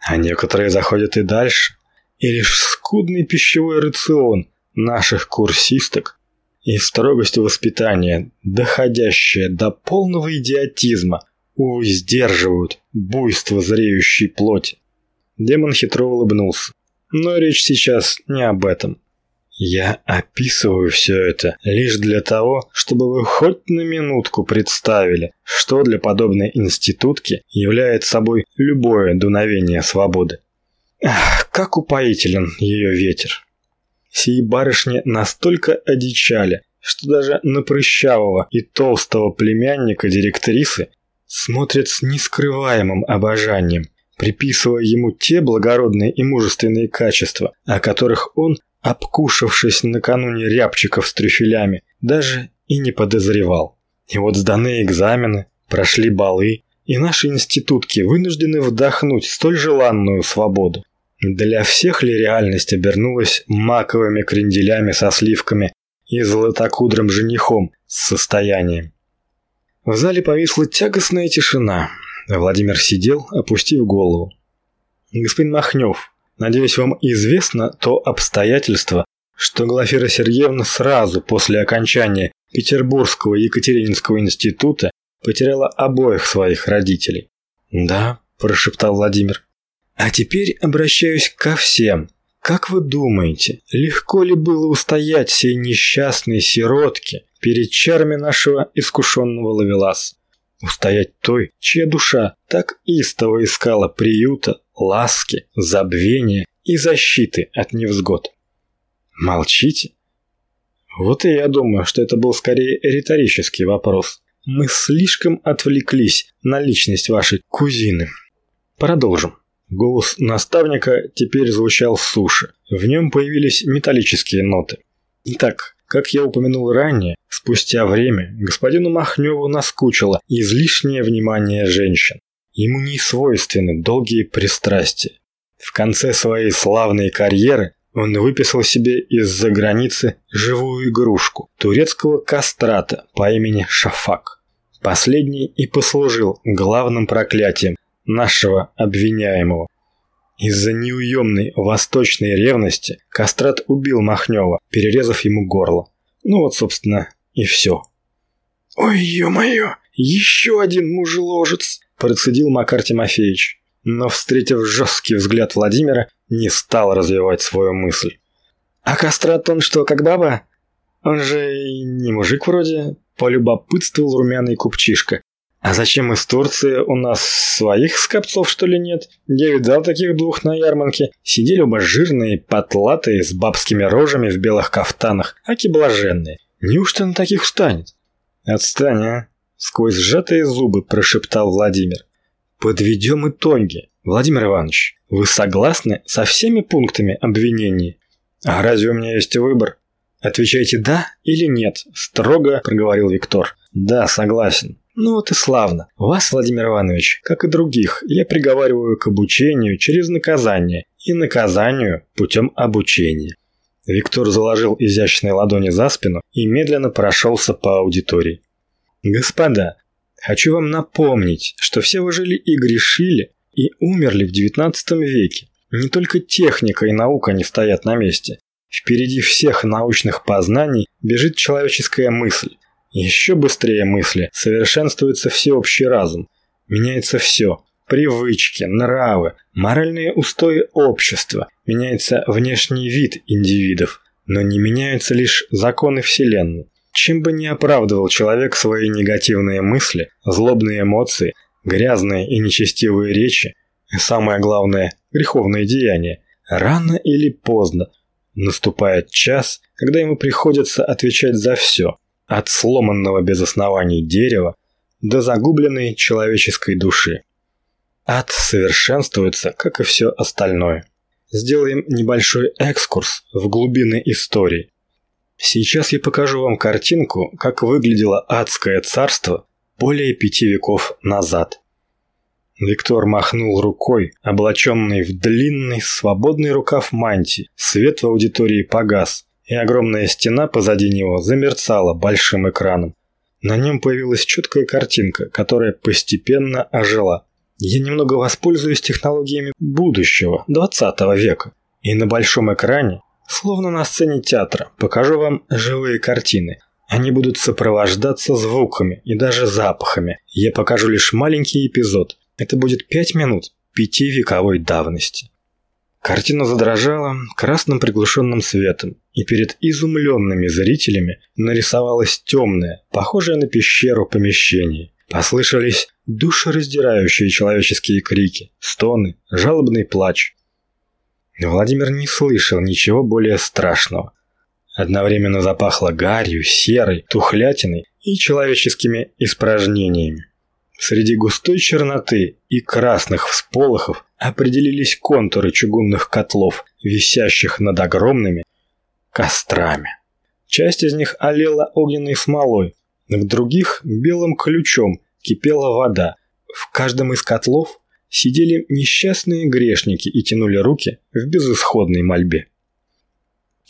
[SPEAKER 2] А некоторые заходят и дальше, и лишь скудный пищевой рацион наших курсисток и строгость воспитания, доходящая до полного идиотизма, увы, сдерживают буйство зреющей плоти. Демон хитро улыбнулся. Но речь сейчас не об этом. Я описываю все это лишь для того, чтобы вы хоть на минутку представили, что для подобной институтки является собой любое дуновение свободы. Как упоителен ее ветер. Сии барышни настолько одичали, что даже на прыщавого и толстого племянника директрисы смотрят с нескрываемым обожанием, приписывая ему те благородные и мужественные качества, о которых он обкушавшись накануне рябчиков с трюфелями, даже и не подозревал. И вот сданы экзамены, прошли балы, и наши институтки вынуждены вдохнуть столь желанную свободу. Для всех ли реальность обернулась маковыми кренделями со сливками и золотокудрым женихом с состоянием? В зале повисла тягостная тишина. Владимир сидел, опустив голову. Господин Махнев, Надеюсь, вам известно то обстоятельство, что Глафира Сергеевна сразу после окончания Петербургского Екатерининского института потеряла обоих своих родителей. «Да», – прошептал Владимир. «А теперь обращаюсь ко всем. Как вы думаете, легко ли было устоять сей несчастной сиротке перед чарами нашего искушенного ловеласа? Устоять той, чья душа так истово искала приюта, ласки, забвения и защиты от невзгод. Молчите? Вот и я думаю, что это был скорее риторический вопрос. Мы слишком отвлеклись на личность вашей кузины. Продолжим. Голос наставника теперь звучал суше. В нем появились металлические ноты. Итак, как я упомянул ранее, спустя время господину Махневу наскучило излишнее внимание женщин. Ему не свойственны долгие пристрастия. В конце своей славной карьеры он выписал себе из-за границы живую игрушку турецкого кастрата по имени Шафак. Последний и послужил главным проклятием нашего обвиняемого. Из-за неуемной восточной ревности кастрат убил Махнева, перерезав ему горло. Ну вот, собственно, и все. «Ой, ё-моё, еще один мужеложец!» процедил Макар Тимофеевич, но, встретив жесткий взгляд Владимира, не стал развивать свою мысль. «А кастрат он что, как баба? Он же не мужик вроде», – полюбопытствовал румяный купчишка. «А зачем из Турции? У нас своих скопцов, что ли, нет? Я видал таких двух на ярмарке. Сидели оба жирные, потлатые, с бабскими рожами в белых кафтанах, аки блаженные. Неужто на таких встанет?» «Отстань, а!» Сквозь сжатые зубы прошептал Владимир. Подведем итоги. Владимир Иванович, вы согласны со всеми пунктами обвинения? А разве у меня есть выбор? Отвечайте «да» или «нет», строго проговорил Виктор. Да, согласен. Ну вот и славно. Вас, Владимир Иванович, как и других, я приговариваю к обучению через наказание и наказанию путем обучения. Виктор заложил изящные ладони за спину и медленно прошелся по аудитории. Господа, хочу вам напомнить, что все вы жили и грешили, и умерли в XIX веке. Не только техника и наука не стоят на месте. Впереди всех научных познаний бежит человеческая мысль. Еще быстрее мысли, совершенствуется всеобщий разум. Меняется все. Привычки, нравы, моральные устои общества. Меняется внешний вид индивидов. Но не меняются лишь законы Вселенной. Чем бы ни оправдывал человек свои негативные мысли, злобные эмоции, грязные и нечестивые речи, и самое главное, греховные деяния, рано или поздно наступает час, когда ему приходится отвечать за все, от сломанного без оснований дерева до загубленной человеческой души. Ад совершенствуется, как и все остальное. Сделаем небольшой экскурс в глубины истории. Сейчас я покажу вам картинку, как выглядело адское царство более пяти веков назад. Виктор махнул рукой, облаченный в длинный, свободный рукав мантии. Свет в аудитории погас, и огромная стена позади него замерцала большим экраном. На нем появилась четкая картинка, которая постепенно ожила. Я немного воспользуюсь технологиями будущего, 20 века. И на большом экране, словно на сцене театра, покажу вам живые картины. Они будут сопровождаться звуками и даже запахами. Я покажу лишь маленький эпизод. Это будет пять минут пятивековой давности. Картина задрожала красным приглушенным светом, и перед изумленными зрителями нарисовалось темное, похожее на пещеру помещение. Послышались душераздирающие человеческие крики, стоны, жалобный плач. Владимир не слышал ничего более страшного. Одновременно запахло гарью, серой, тухлятиной и человеческими испражнениями. Среди густой черноты и красных всполохов определились контуры чугунных котлов, висящих над огромными кострами. Часть из них олела огненной смолой, в других белым ключом кипела вода. В каждом из котлов сидели несчастные грешники и тянули руки в безысходной мольбе.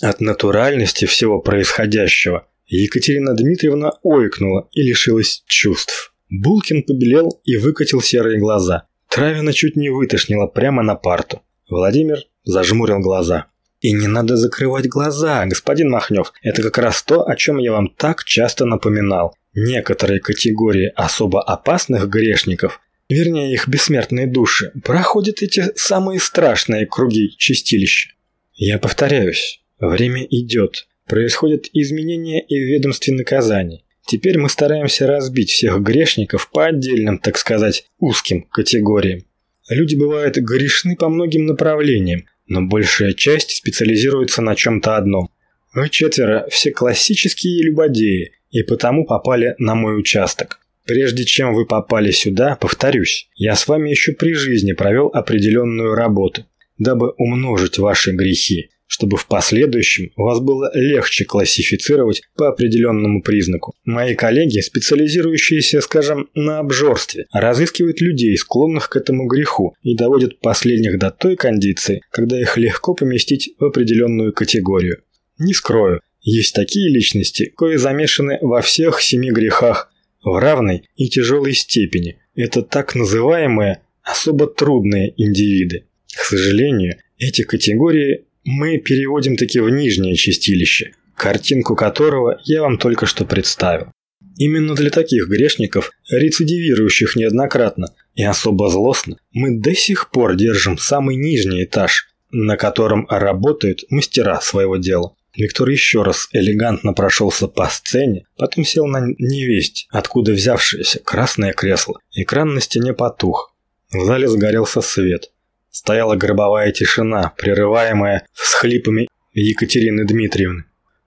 [SPEAKER 2] От натуральности всего происходящего Екатерина Дмитриевна ойкнула и лишилась чувств. Булкин побелел и выкатил серые глаза. Травина чуть не вытошнила прямо на парту. Владимир зажмурил глаза. И не надо закрывать глаза, господин Махнев. Это как раз то, о чем я вам так часто напоминал. Некоторые категории особо опасных грешников, вернее их бессмертные души, проходят эти самые страшные круги чистилища. Я повторяюсь, время идет. Происходят изменения и в ведомстве наказаний. Теперь мы стараемся разбить всех грешников по отдельным, так сказать, узким категориям. Люди бывают грешны по многим направлениям, но большая часть специализируется на чем-то одном. Вы четверо все классические любодеи и потому попали на мой участок. Прежде чем вы попали сюда, повторюсь, я с вами еще при жизни провел определенную работу, дабы умножить ваши грехи чтобы в последующем вас было легче классифицировать по определенному признаку. Мои коллеги, специализирующиеся, скажем, на обжорстве, разыскивают людей, склонных к этому греху, и доводят последних до той кондиции, когда их легко поместить в определенную категорию. Не скрою, есть такие личности, кои замешаны во всех семи грехах в равной и тяжелой степени. Это так называемые особо трудные индивиды. К сожалению, эти категории мы переводим таки в нижнее чистилище, картинку которого я вам только что представил. Именно для таких грешников, рецидивирующих неоднократно и особо злостно, мы до сих пор держим самый нижний этаж, на котором работают мастера своего дела. Виктор еще раз элегантно прошелся по сцене, потом сел на невесть, откуда взявшееся красное кресло. Экран на стене потух. В зале загорелся свет. Стояла гробовая тишина, прерываемая всхлипами Екатерины Дмитриевны.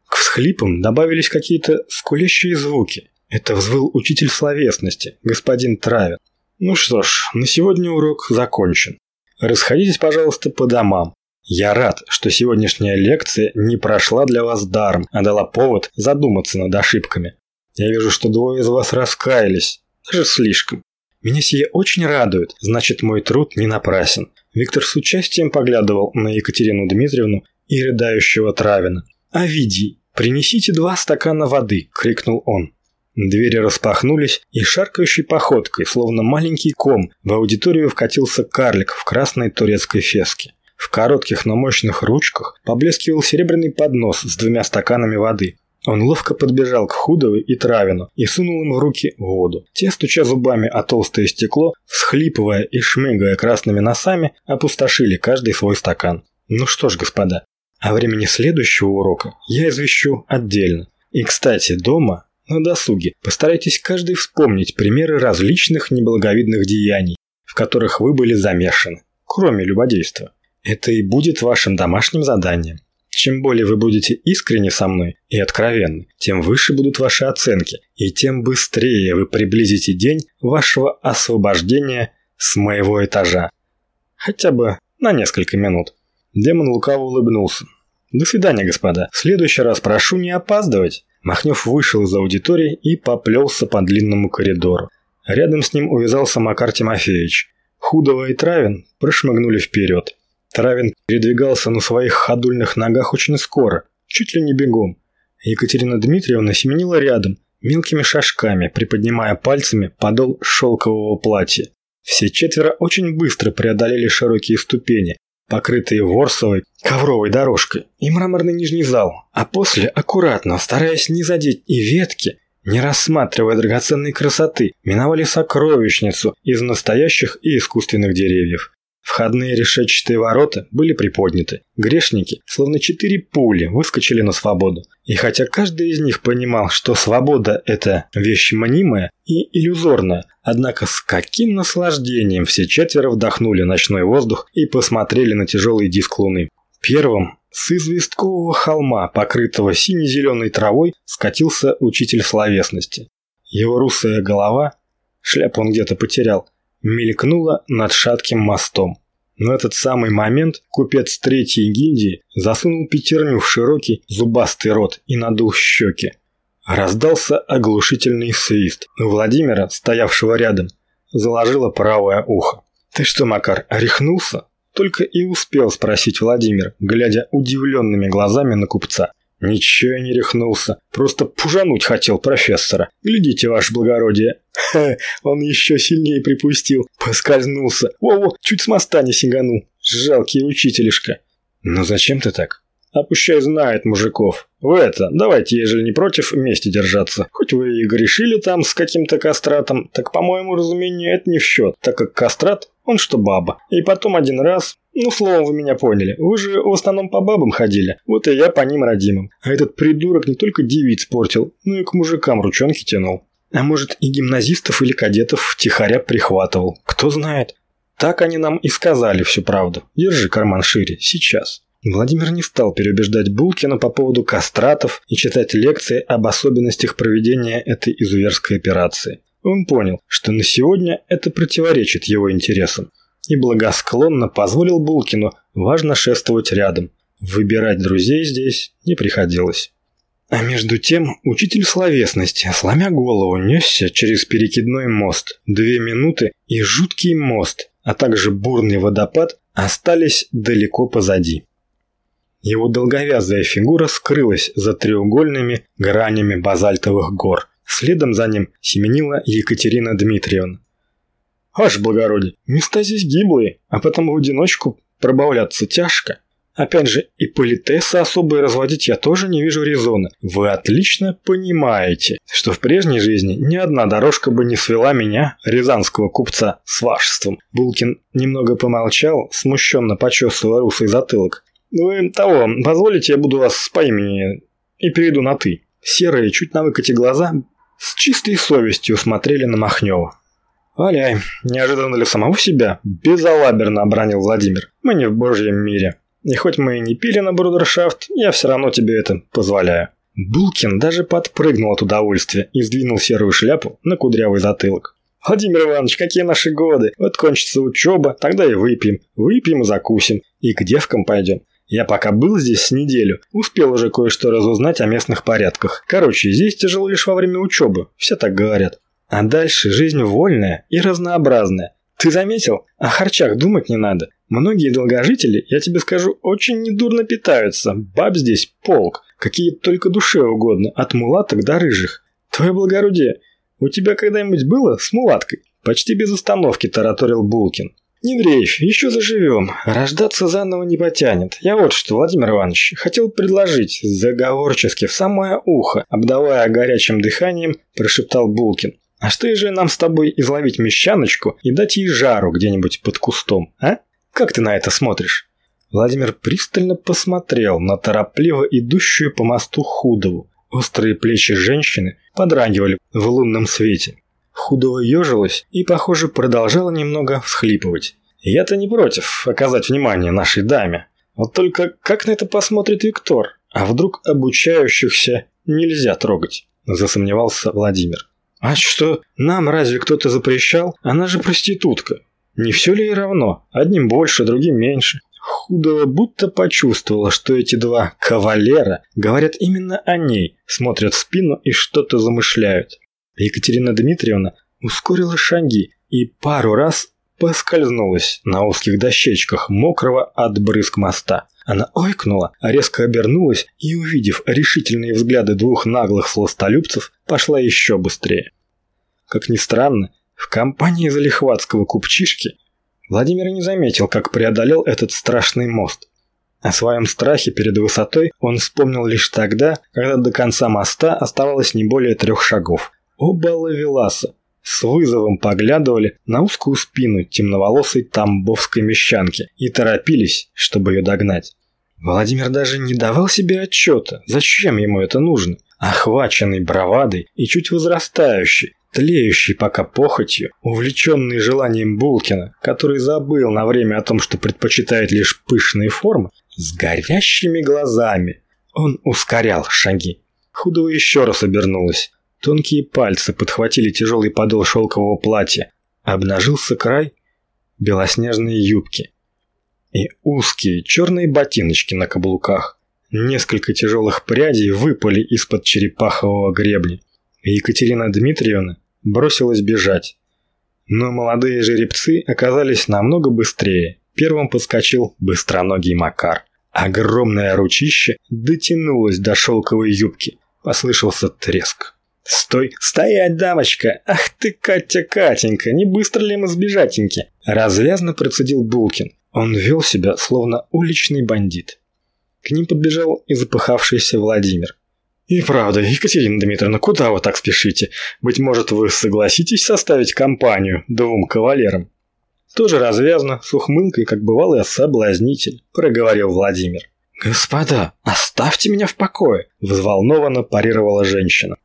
[SPEAKER 2] К всхлипам добавились какие-то скулящие звуки. Это взвыл учитель словесности, господин Травин. Ну что ж, на сегодня урок закончен. Расходитесь, пожалуйста, по домам. Я рад, что сегодняшняя лекция не прошла для вас даром, а дала повод задуматься над ошибками. Я вижу, что двое из вас раскаялись. Даже слишком. Меня сие очень радует, значит мой труд не напрасен. Виктор с участием поглядывал на Екатерину Дмитриевну и рыдающего Травина. «Овидий, принесите два стакана воды!» – крикнул он. Двери распахнулись, и шаркающей походкой, словно маленький ком, в аудиторию вкатился карлик в красной турецкой феске. В коротких, но мощных ручках поблескивал серебряный поднос с двумя стаканами воды. Он ловко подбежал к Худову и Травину и сунул им в руки воду. Те, стуча зубами о толстое стекло, всхлипывая и шмыгая красными носами, опустошили каждый свой стакан. Ну что ж, господа, о времени следующего урока я извещу отдельно. И, кстати, дома, на досуге, постарайтесь каждый вспомнить примеры различных неблаговидных деяний, в которых вы были замешаны, кроме любодейства. Это и будет вашим домашним заданием. Чем более вы будете искренни со мной и откровенны, тем выше будут ваши оценки, и тем быстрее вы приблизите день вашего освобождения с моего этажа. Хотя бы на несколько минут. Демон лукаво улыбнулся. «До свидания, господа. В следующий раз прошу не опаздывать». Махнев вышел из аудитории и поплелся по длинному коридору. Рядом с ним увязался Макар Тимофеевич. Худова и Травин прошмыгнули вперед. Травин передвигался на своих ходульных ногах очень скоро, чуть ли не бегом. Екатерина Дмитриевна семенила рядом, мелкими шажками, приподнимая пальцами подол шелкового платья. Все четверо очень быстро преодолели широкие ступени, покрытые ворсовой ковровой дорожкой, и мраморный нижний зал, а после, аккуратно, стараясь не задеть и ветки, не рассматривая драгоценной красоты, миновали сокровищницу из настоящих и искусственных деревьев. Входные решетчатые ворота были приподняты. Грешники, словно четыре пули, выскочили на свободу. И хотя каждый из них понимал, что свобода – это вещь мнимая и иллюзорная, однако с каким наслаждением все четверо вдохнули ночной воздух и посмотрели на тяжелый диск луны. Первым с известкового холма, покрытого сине-зеленой травой, скатился учитель словесности. Его русая голова, шляпу он где-то потерял, мелькнула над шатким мостом. Но этот самый момент купец третьей гильдии засунул пятерню в широкий зубастый рот и надул щеки. Раздался оглушительный свист. У Владимира, стоявшего рядом, заложило правое ухо. «Ты что, Макар, орехнулся?» Только и успел спросить Владимир, глядя удивленными глазами на купца. Ничего не рехнулся. Просто пужануть хотел профессора. Глядите, ваше благородие. Ха, он еще сильнее припустил. Поскользнулся. Во-во, чуть с моста не сиганул. Жалкий учителишка. Но зачем ты так? А пущай знает мужиков. Вы это, давайте, ежели не против, вместе держаться. Хоть вы и грешили там с каким-то кастратом, так, по моему разумению, это не в счет, так как кастрат, он что баба. И потом один раз, ну, словом, вы меня поняли. Вы же в основном по бабам ходили. Вот и я по ним родимым. А этот придурок не только девиц портил, но и к мужикам ручонки тянул. А может, и гимназистов или кадетов втихаря прихватывал. Кто знает. Так они нам и сказали всю правду. Держи карман шире, сейчас. Владимир не стал переубеждать Булкина по поводу кастратов и читать лекции об особенностях проведения этой изуверской операции. Он понял, что на сегодня это противоречит его интересам, и благосклонно позволил Булкину важно шествовать рядом. Выбирать друзей здесь не приходилось. А между тем учитель словесности, сломя голову, несся через перекидной мост. Две минуты и жуткий мост, а также бурный водопад остались далеко позади. Его долговязая фигура скрылась за треугольными гранями базальтовых гор. Следом за ним семенила Екатерина Дмитриевна. «Аж благородие, места здесь гиблые, а потому в одиночку пробавляться тяжко. Опять же, и политесы особые разводить я тоже не вижу резона. Вы отлично понимаете, что в прежней жизни ни одна дорожка бы не свела меня, рязанского купца, с вашеством». Булкин немного помолчал, смущенно почесывая русый затылок. «Вы того, позволите, я буду вас по имени и перейду на «ты». Серые, чуть на выкате глаза, с чистой совестью смотрели на Махнева. «Валяй, неожиданно для самого себя?» – безалаберно обронил Владимир. «Мы не в божьем мире. И хоть мы и не пили на брудершафт, я все равно тебе это позволяю». Булкин даже подпрыгнул от удовольствия и сдвинул серую шляпу на кудрявый затылок. «Владимир Иванович, какие наши годы! Вот кончится учеба, тогда и выпьем. Выпьем и закусим. И к девкам пойдем. Я пока был здесь с неделю, успел уже кое-что разузнать о местных порядках. Короче, здесь тяжело лишь во время учебы, все так говорят. А дальше жизнь вольная и разнообразная. Ты заметил? О харчах думать не надо. Многие долгожители, я тебе скажу, очень недурно питаются. Баб здесь полк. Какие только душе угодно, от мулаток до рыжих. Твое благородие, у тебя когда-нибудь было с мулаткой? Почти без остановки тараторил Булкин. Не дрейфь, еще заживем. Рождаться заново не потянет. Я вот что, Владимир Иванович, хотел предложить, заговорчески, в самое ухо, обдавая горячим дыханием, прошептал Булкин. А что же нам с тобой изловить мещаночку и дать ей жару где-нибудь под кустом, а? Как ты на это смотришь? Владимир пристально посмотрел на торопливо идущую по мосту Худову. Острые плечи женщины подрагивали в лунном свете. Худова ежилась и, похоже, продолжала немного всхлипывать. «Я-то не против оказать внимание нашей даме. Вот только как на это посмотрит Виктор? А вдруг обучающихся нельзя трогать?» – засомневался Владимир. «А что, нам разве кто-то запрещал? Она же проститутка. Не все ли ей равно? Одним больше, другим меньше. Худова будто почувствовала, что эти два кавалера говорят именно о ней, смотрят в спину и что-то замышляют. Екатерина Дмитриевна ускорила шаги и пару раз поскользнулась на узких дощечках мокрого от брызг моста. Она ойкнула, резко обернулась и, увидев решительные взгляды двух наглых сластолюбцев, пошла еще быстрее. Как ни странно, в компании залихватского купчишки Владимир не заметил, как преодолел этот страшный мост. О своем страхе перед высотой он вспомнил лишь тогда, когда до конца моста оставалось не более трех шагов. Оба лавеласа с вызовом поглядывали на узкую спину темноволосой тамбовской мещанки и торопились, чтобы ее догнать. Владимир даже не давал себе отчета, зачем ему это нужно. Охваченный бравадой и чуть возрастающий, тлеющий пока похотью, увлеченный желанием Булкина, который забыл на время о том, что предпочитает лишь пышные формы, с горящими глазами, он ускорял шаги. Худого еще раз обернулась. Тонкие пальцы подхватили тяжелый подол шелкового платья. Обнажился край белоснежной юбки. И узкие черные ботиночки на каблуках. Несколько тяжелых прядей выпали из-под черепахового гребня. Екатерина Дмитриевна бросилась бежать. Но молодые жеребцы оказались намного быстрее. Первым подскочил быстроногий Макар. Огромное ручище дотянулось до шелковой юбки. Послышался треск. «Стой! Стоять, дамочка! Ах ты, Катя, Катенька! Не быстро ли мы сбежатеньки?» Развязно процедил Булкин. Он вел себя, словно уличный бандит. К ним подбежал и запыхавшийся Владимир. «И правда, Екатерина Дмитриевна, куда вы так спешите? Быть может, вы согласитесь составить компанию двум кавалерам?» Тоже развязно, с ухмылкой, как бывалый соблазнитель, проговорил Владимир. «Господа, оставьте меня в покое!» – взволнованно парировала женщина.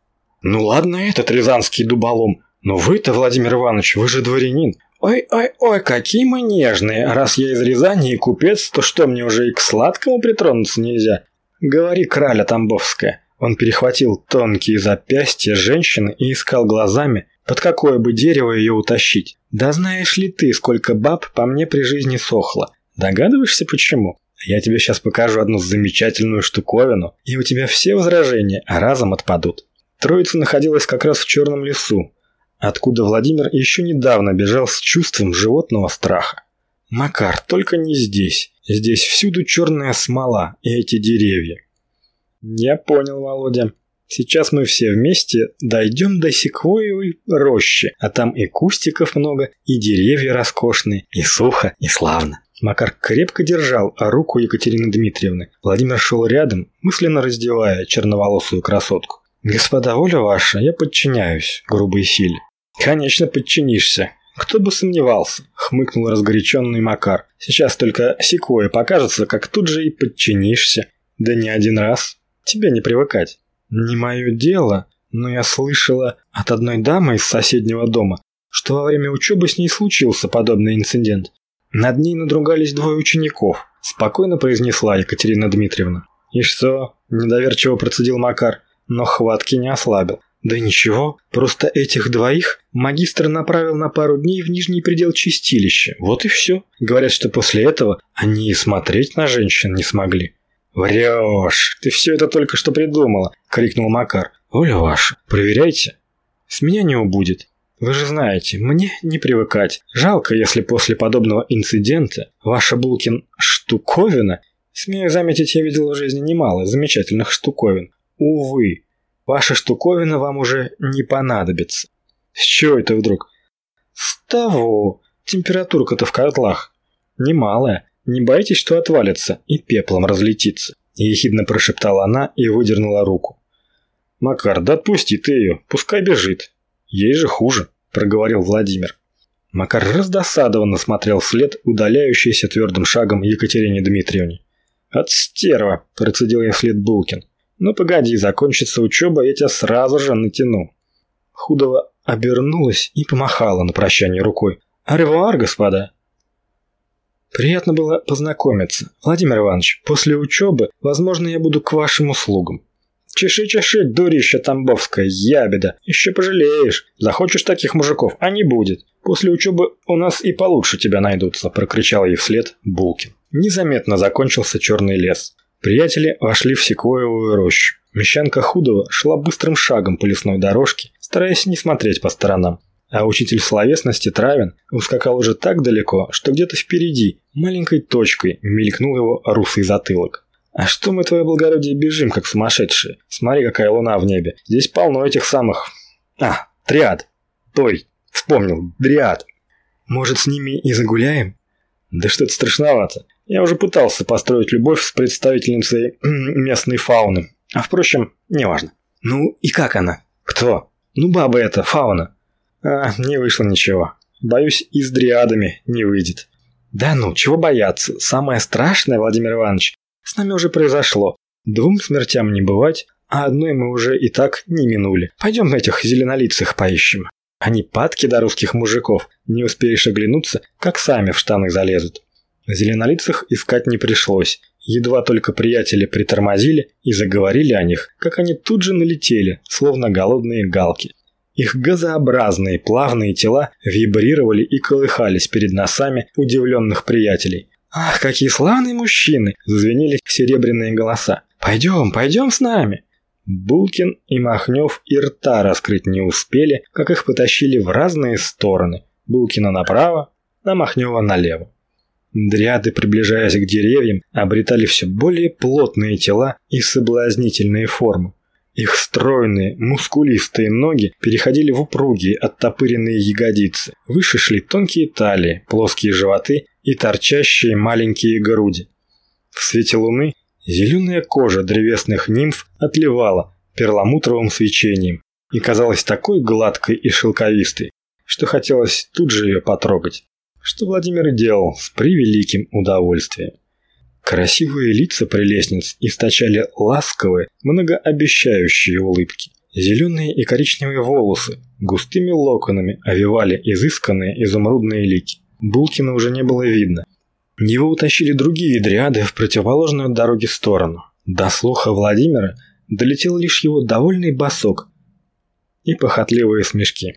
[SPEAKER 2] Ну ладно этот рязанский дуболом, но вы-то, Владимир Иванович, вы же дворянин. Ой-ой-ой, какие мы нежные. Раз я из Рязани и купец, то что, мне уже и к сладкому притронуться нельзя? Говори, краля Тамбовская. Он перехватил тонкие запястья женщины и искал глазами, под какое бы дерево ее утащить. Да знаешь ли ты, сколько баб по мне при жизни сохло? Догадываешься почему? Я тебе сейчас покажу одну замечательную штуковину, и у тебя все возражения разом отпадут. Троица находилась как раз в черном лесу, откуда Владимир еще недавно бежал с чувством животного страха. Макар, только не здесь. Здесь всюду черная смола и эти деревья. Я понял, Володя. Сейчас мы все вместе дойдем до секвоевой рощи, а там и кустиков много, и деревья роскошные, и сухо, и славно. Макар крепко держал руку Екатерины Дмитриевны. Владимир шел рядом, мысленно раздевая черноволосую красотку. «Господа, воля ваша, я подчиняюсь грубой силе». «Конечно, подчинишься. Кто бы сомневался», — хмыкнул разгоряченный Макар. «Сейчас только секвоя покажется, как тут же и подчинишься. Да не один раз. Тебе не привыкать». «Не мое дело, но я слышала от одной дамы из соседнего дома, что во время учебы с ней случился подобный инцидент. Над ней надругались двое учеников», — спокойно произнесла Екатерина Дмитриевна. «И что?» – недоверчиво процедил Макар но хватки не ослабил. Да ничего, просто этих двоих магистр направил на пару дней в нижний предел чистилища. Вот и все. Говорят, что после этого они и смотреть на женщин не смогли. «Врешь! Ты все это только что придумала!» – крикнул Макар. «Оля ваша, проверяйте!» «С меня не убудет. Вы же знаете, мне не привыкать. Жалко, если после подобного инцидента ваша Булкин штуковина... Смею заметить, я видел в жизни немало замечательных штуковин. Увы, ваша штуковина вам уже не понадобится. С чего это вдруг? С того. Температурка-то в котлах немалая. Не боитесь, что отвалится и пеплом разлетится?» Ехидно прошептала она и выдернула руку.
[SPEAKER 1] «Макар, да отпусти ты ее, пускай бежит. Ей же хуже», – проговорил Владимир.
[SPEAKER 2] Макар раздосадованно смотрел вслед удаляющейся твердым шагом Екатерине Дмитриевне.
[SPEAKER 1] «От стерва!» – процедил я вслед Булкин. «Ну погоди, закончится учеба, я тебя сразу же натяну».
[SPEAKER 2] Худова обернулась и помахала на прощание рукой. «Аревуар, господа!» «Приятно было познакомиться. Владимир Иванович, после учебы, возможно, я буду к вашим услугам.
[SPEAKER 1] Чеши-чеши, дурище тамбовская, ябеда. Еще пожалеешь. Захочешь таких мужиков, а не будет. После учебы у нас и получше тебя найдутся», – прокричал ей вслед Булкин. Незаметно закончился черный лес. Приятели вошли в секвоевую рощу. Мещанка Худова шла быстрым шагом по лесной дорожке, стараясь не смотреть по сторонам. А учитель словесности Травин ускакал уже так далеко, что где-то впереди, маленькой точкой, мелькнул его русый затылок. «А что мы, твое благородие, бежим, как сумасшедшие? Смотри, какая луна в небе. Здесь полно этих самых... А, триад. Той, вспомнил, дриад.
[SPEAKER 2] Может, с ними и загуляем?»
[SPEAKER 1] «Да что-то страшновато. Я уже пытался построить любовь с представительницей местной фауны. А впрочем, неважно».
[SPEAKER 2] «Ну и как она?»
[SPEAKER 1] «Кто?»
[SPEAKER 2] «Ну, баба эта, фауна».
[SPEAKER 1] «А, не вышло ничего. Боюсь, и с дриадами не выйдет».
[SPEAKER 2] «Да ну, чего бояться? Самое страшное, Владимир Иванович, с нами уже произошло. Двум смертям не бывать, а одной мы уже и так не минули. Пойдем этих зеленолицых поищем. Они падки до русских мужиков. Не успеешь оглянуться, как сами в штаны залезут. Зеленолицых искать не пришлось. Едва только приятели притормозили и заговорили о них, как они тут же налетели, словно голодные галки. Их газообразные плавные тела вибрировали и колыхались перед носами удивленных приятелей. «Ах, какие славные мужчины!» – зазвенели серебряные голоса. «Пойдем, пойдем с нами!» Булкин и Махнев и рта раскрыть не успели, как их потащили в разные стороны. Булкина направо, а Махнева налево. Дриады, приближаясь к деревьям, обретали все более плотные тела и соблазнительные формы. Их стройные, мускулистые ноги переходили в упругие, оттопыренные ягодицы. Выше шли тонкие талии, плоские животы и торчащие маленькие груди. В свете луны зеленая кожа древесных нимф отливала перламутровым свечением и казалась такой гладкой и шелковистой, что хотелось тут же ее потрогать, что Владимир делал с превеликим удовольствием. Красивые лица прелестниц источали ласковые, многообещающие улыбки. Зеленые и коричневые волосы густыми локонами овивали изысканные изумрудные лики. Булкина уже не было видно. Его утащили другие дриады в противоположную дороге сторону. До слуха Владимира долетел лишь его довольный босок и похотливые смешки.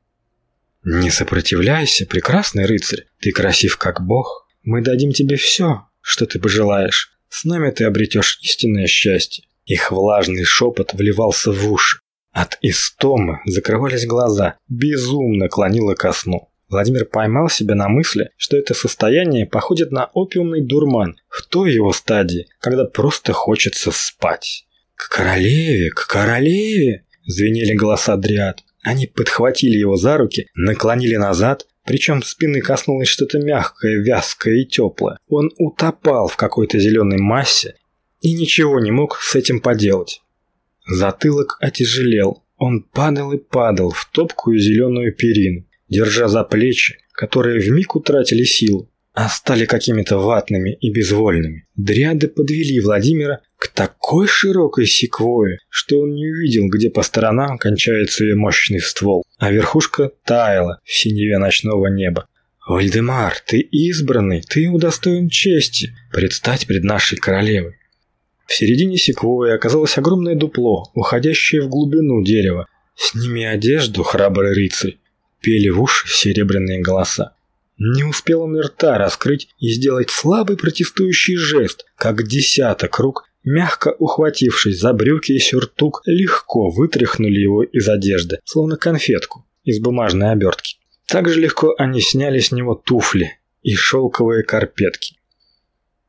[SPEAKER 2] «Не сопротивляйся, прекрасный рыцарь, ты красив как бог. Мы дадим тебе все, что ты пожелаешь. С нами ты обретешь истинное счастье». Их влажный шепот вливался в уши. От истомы закрывались глаза, безумно клонило ко сну. Владимир поймал себя на мысли, что это состояние походит на опиумный дурман в той его стадии, когда просто хочется спать. «К королеве, к королеве!» – звенели голоса дриад. Они подхватили его за руки, наклонили назад, причем спины коснулось что-то мягкое, вязкое и теплое. Он утопал в какой-то зеленой массе и ничего не мог с этим поделать. Затылок отяжелел, он падал и падал в топкую зеленую перину держа за плечи, которые вмиг утратили силу, а стали какими-то ватными и безвольными. Дриады подвели Владимира к такой широкой секвое, что он не увидел, где по сторонам кончается ее мощный ствол, а верхушка таяла в синеве ночного неба. «Вальдемар, ты избранный, ты удостоен чести предстать пред нашей королевой». В середине секвои оказалось огромное дупло, уходящее в глубину дерева. «Сними одежду, храбрый рыцарь, пели в уши серебряные голоса. Не успел он рта раскрыть и сделать слабый протестующий жест, как десяток рук, мягко ухватившись за брюки и сюртук, легко вытряхнули его из одежды, словно конфетку из бумажной обертки. Так же легко они сняли с него туфли и шелковые карпетки.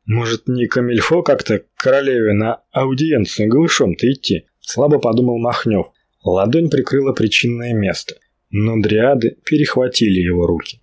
[SPEAKER 2] Может, не камильфо как-то королеве на аудиенцию голышом-то идти? Слабо подумал Махнев. Ладонь прикрыла причинное место – но дриады перехватили его руки.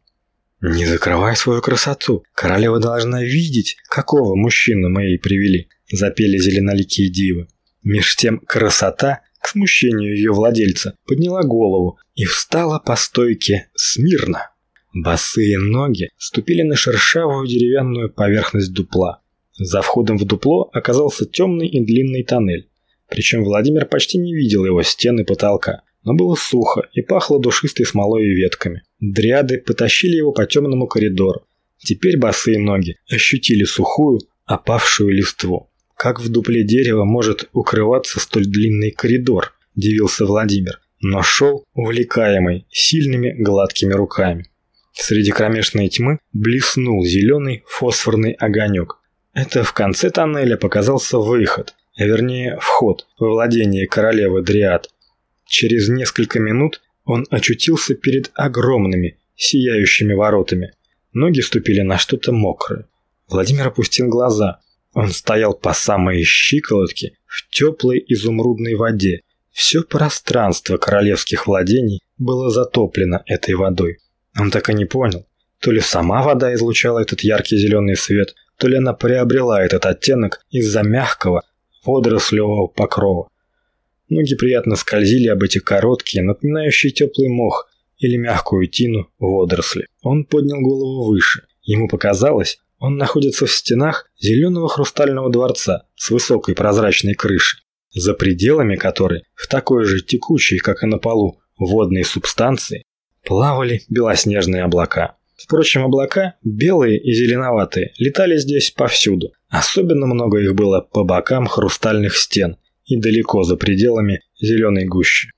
[SPEAKER 2] «Не закрывай свою красоту. Королева должна видеть, какого мужчину мы ей привели», – запели зеленоликие дивы. Меж тем красота, к смущению ее владельца, подняла голову и встала по стойке смирно. Босые ноги ступили на шершавую деревянную поверхность дупла. За входом в дупло оказался темный и длинный тоннель. Причем Владимир почти не видел его стены потолка но было сухо и пахло душистой смолой и ветками. Дриады потащили его по темному коридору. Теперь босые ноги ощутили сухую, опавшую листву. Как в дупле дерева может укрываться столь длинный коридор, дивился Владимир, но шел увлекаемый сильными гладкими руками. Среди кромешной тьмы блеснул зеленый фосфорный огонек. Это в конце тоннеля показался выход, а вернее вход во владение королевы Дриад. Через несколько минут он очутился перед огромными, сияющими воротами. Ноги ступили на что-то мокрое. Владимир опустил глаза. Он стоял по самой щиколотке в теплой изумрудной воде. Все пространство королевских владений было затоплено этой водой. Он так и не понял, то ли сама вода излучала этот яркий зеленый свет, то ли она приобрела этот оттенок из-за мягкого водорослевого покрова. Ноги приятно скользили об эти короткие, напоминающие теплый мох или мягкую тину водоросли. Он поднял голову выше. Ему показалось, он находится в стенах зеленого хрустального дворца с высокой прозрачной крышей, за пределами которой, в такой же текучей, как и на полу, водной субстанции, плавали белоснежные облака. Впрочем, облака, белые и зеленоватые, летали здесь повсюду. Особенно много их было по бокам хрустальных стен – и далеко за пределами зеленой гущи.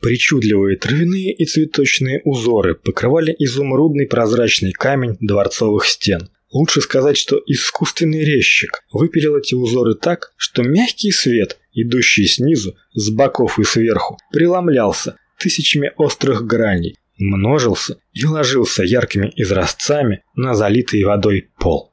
[SPEAKER 2] Причудливые травяные и цветочные узоры покрывали изумрудный прозрачный камень дворцовых стен. Лучше сказать, что искусственный резчик выпилил эти узоры так, что мягкий свет, идущий снизу, с боков и сверху, преломлялся тысячами острых граней, множился и ложился яркими изразцами на залитый водой пол.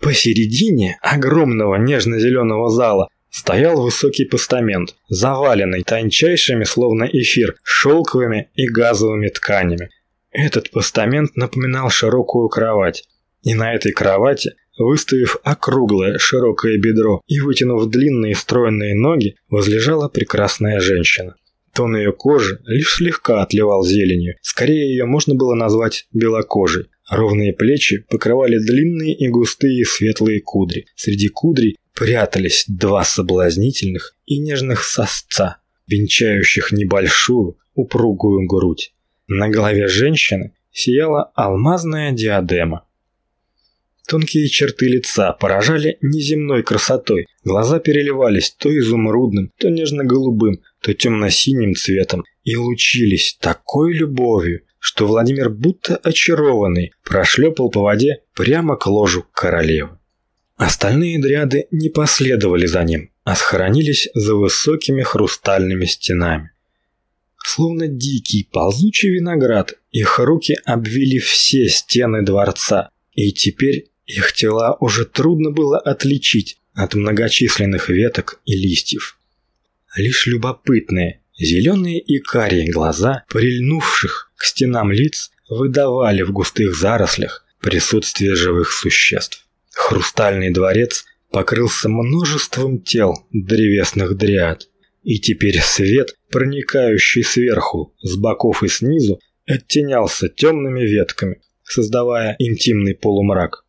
[SPEAKER 2] Посередине огромного нежно-зеленого зала стоял высокий постамент, заваленный тончайшими, словно эфир, шелковыми и газовыми тканями. Этот постамент напоминал широкую кровать. И на этой кровати, выставив округлое широкое бедро и вытянув длинные стройные ноги, возлежала прекрасная женщина. Тон ее кожи лишь слегка отливал зеленью, скорее ее можно было назвать белокожей. Ровные плечи покрывали длинные и густые светлые кудри. Среди кудрей прятались два соблазнительных и нежных сосца, венчающих небольшую упругую грудь. На голове женщины сияла алмазная диадема. Тонкие черты лица поражали неземной красотой. Глаза переливались то изумрудным, то нежно-голубым, то темно-синим цветом и лучились такой любовью, что Владимир будто очарованный прошлепал по воде прямо к ложу королевы. Остальные дряды не последовали за ним, а схоронились за высокими хрустальными стенами. Словно дикий ползучий виноград, их руки обвили все стены дворца, и теперь их тела уже трудно было отличить от многочисленных веток и листьев. Лишь любопытные, зеленые и карие глаза, прильнувших к стенам лиц, выдавали в густых зарослях присутствие живых существ. Хрустальный дворец покрылся множеством тел древесных дриад, и теперь свет, проникающий сверху, с боков и снизу, оттенялся темными ветками, создавая интимный полумрак.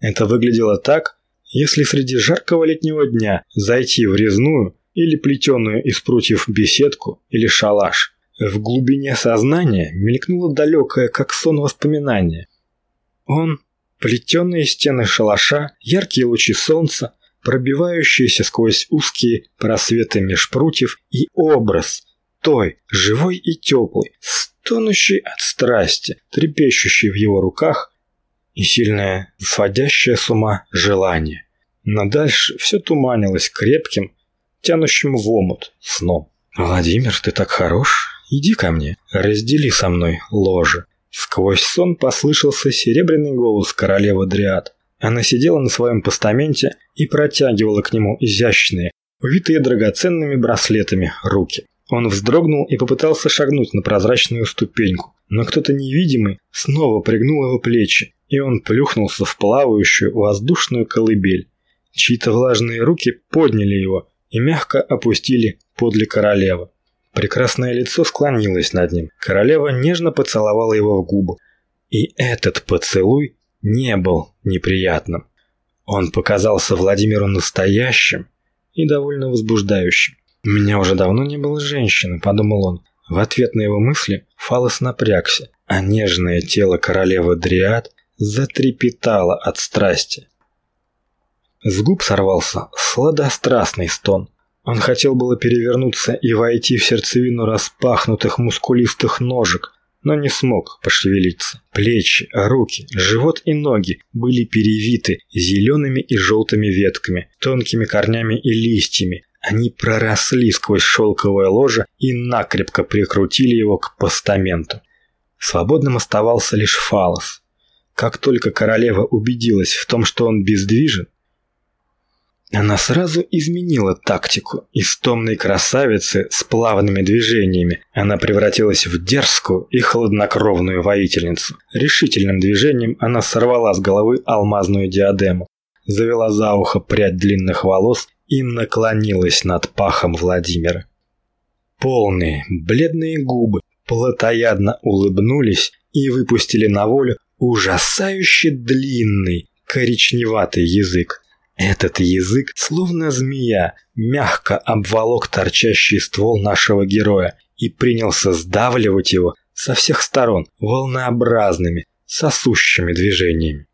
[SPEAKER 2] Это выглядело так, если среди жаркого летнего дня зайти в резную или плетеную из прутьев беседку или шалаш. В глубине сознания мелькнуло далекое, как сон воспоминание. Он Плетеные стены шалаша, яркие лучи солнца, пробивающиеся сквозь узкие просветы меж прутьев и образ той, живой и теплый, стонущий от страсти, трепещущий в его руках и сильное, сводящее с ума желание. Но дальше все туманилось крепким, тянущим в омут сном. «Владимир, ты так хорош, иди ко мне, раздели со мной ложе». Сквозь сон послышался серебряный голос королевы Дриад. Она сидела на своем постаменте и протягивала к нему изящные, увитые драгоценными браслетами, руки. Он вздрогнул и попытался шагнуть на прозрачную ступеньку, но кто-то невидимый снова пригнул его плечи, и он плюхнулся в плавающую воздушную колыбель. Чьи-то влажные руки подняли его и мягко опустили подле королевы. Прекрасное лицо склонилось над ним. Королева нежно поцеловала его в губы. И этот поцелуй не был неприятным. Он показался Владимиру настоящим и довольно возбуждающим. «У меня уже давно не было женщины», — подумал он. В ответ на его мысли Фалос напрягся, а нежное тело королевы Дриад затрепетало от страсти. С губ сорвался сладострастный стон. Он хотел было перевернуться и войти в сердцевину распахнутых мускулистых ножек, но не смог пошевелиться. Плечи, руки, живот и ноги были перевиты зелеными и желтыми ветками, тонкими корнями и листьями. Они проросли сквозь шелковое ложе и накрепко прикрутили его к постаменту. Свободным оставался лишь фалос. Как только королева убедилась в том, что он бездвижен, она сразу изменила тактику. Из томной красавицы с плавными движениями она превратилась в дерзкую и хладнокровную воительницу. Решительным движением она сорвала с головы алмазную диадему, завела за ухо прядь длинных волос и наклонилась над пахом Владимира. Полные, бледные губы плотоядно улыбнулись и выпустили на волю ужасающе длинный коричневатый язык. Этот язык, словно змея, мягко обволок торчащий ствол нашего героя и принялся сдавливать его со всех сторон волнообразными, сосущими движениями.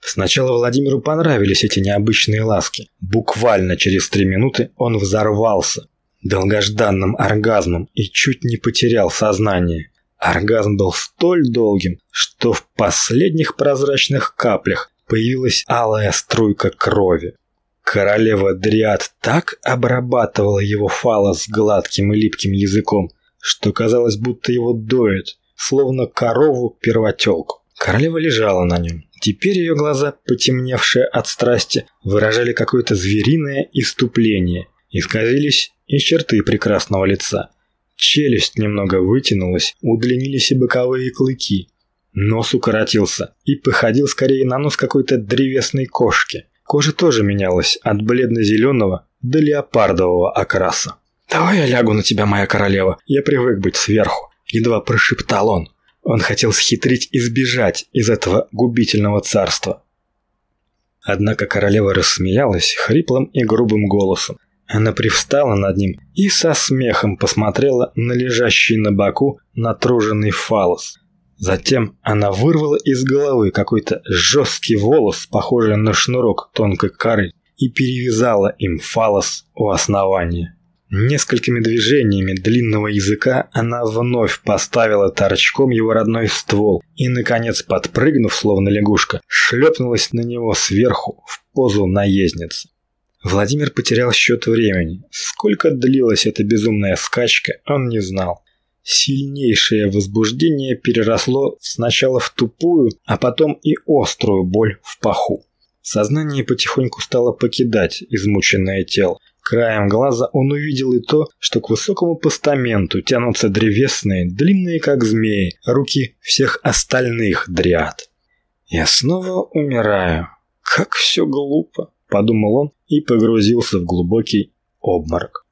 [SPEAKER 2] Сначала Владимиру понравились эти необычные ласки. Буквально через три минуты он взорвался долгожданным оргазмом и чуть не потерял сознание. Оргазм был столь долгим, что в последних прозрачных каплях появилась алая струйка крови. Королева Дриад так обрабатывала его фалос гладким и липким языком, что казалось, будто его доет, словно корову-первотелку. Королева лежала на нем. Теперь ее глаза, потемневшие от страсти, выражали какое-то звериное иступление. Исказились и черты прекрасного лица. Челюсть немного вытянулась, удлинились и боковые клыки. Нос укоротился и походил скорее на нос какой-то древесной кошки. Кожа тоже менялась от бледно-зеленого до леопардового окраса. «Давай я лягу на тебя, моя королева, я привык быть сверху», – едва прошептал он. Он хотел схитрить и сбежать из этого губительного царства. Однако королева рассмеялась хриплым и грубым голосом. Она привстала над ним и со смехом посмотрела на лежащий на боку натруженный фалос. Затем она вырвала из головы какой-то жесткий волос, похожий на шнурок тонкой коры, и перевязала им фалос у основания. Несколькими движениями длинного языка она вновь поставила торчком его родной ствол и, наконец, подпрыгнув, словно лягушка, шлепнулась на него сверху в позу наездницы. Владимир потерял счет времени. Сколько длилась эта безумная скачка, он не знал. Сильнейшее возбуждение переросло сначала в тупую, а потом и острую боль в паху. Сознание потихоньку стало покидать измученное тело. Краем глаза он увидел и то, что к высокому постаменту тянутся древесные, длинные как змеи, руки всех остальных дриад. «Я снова умираю. Как все глупо», – подумал он и погрузился в глубокий обморок.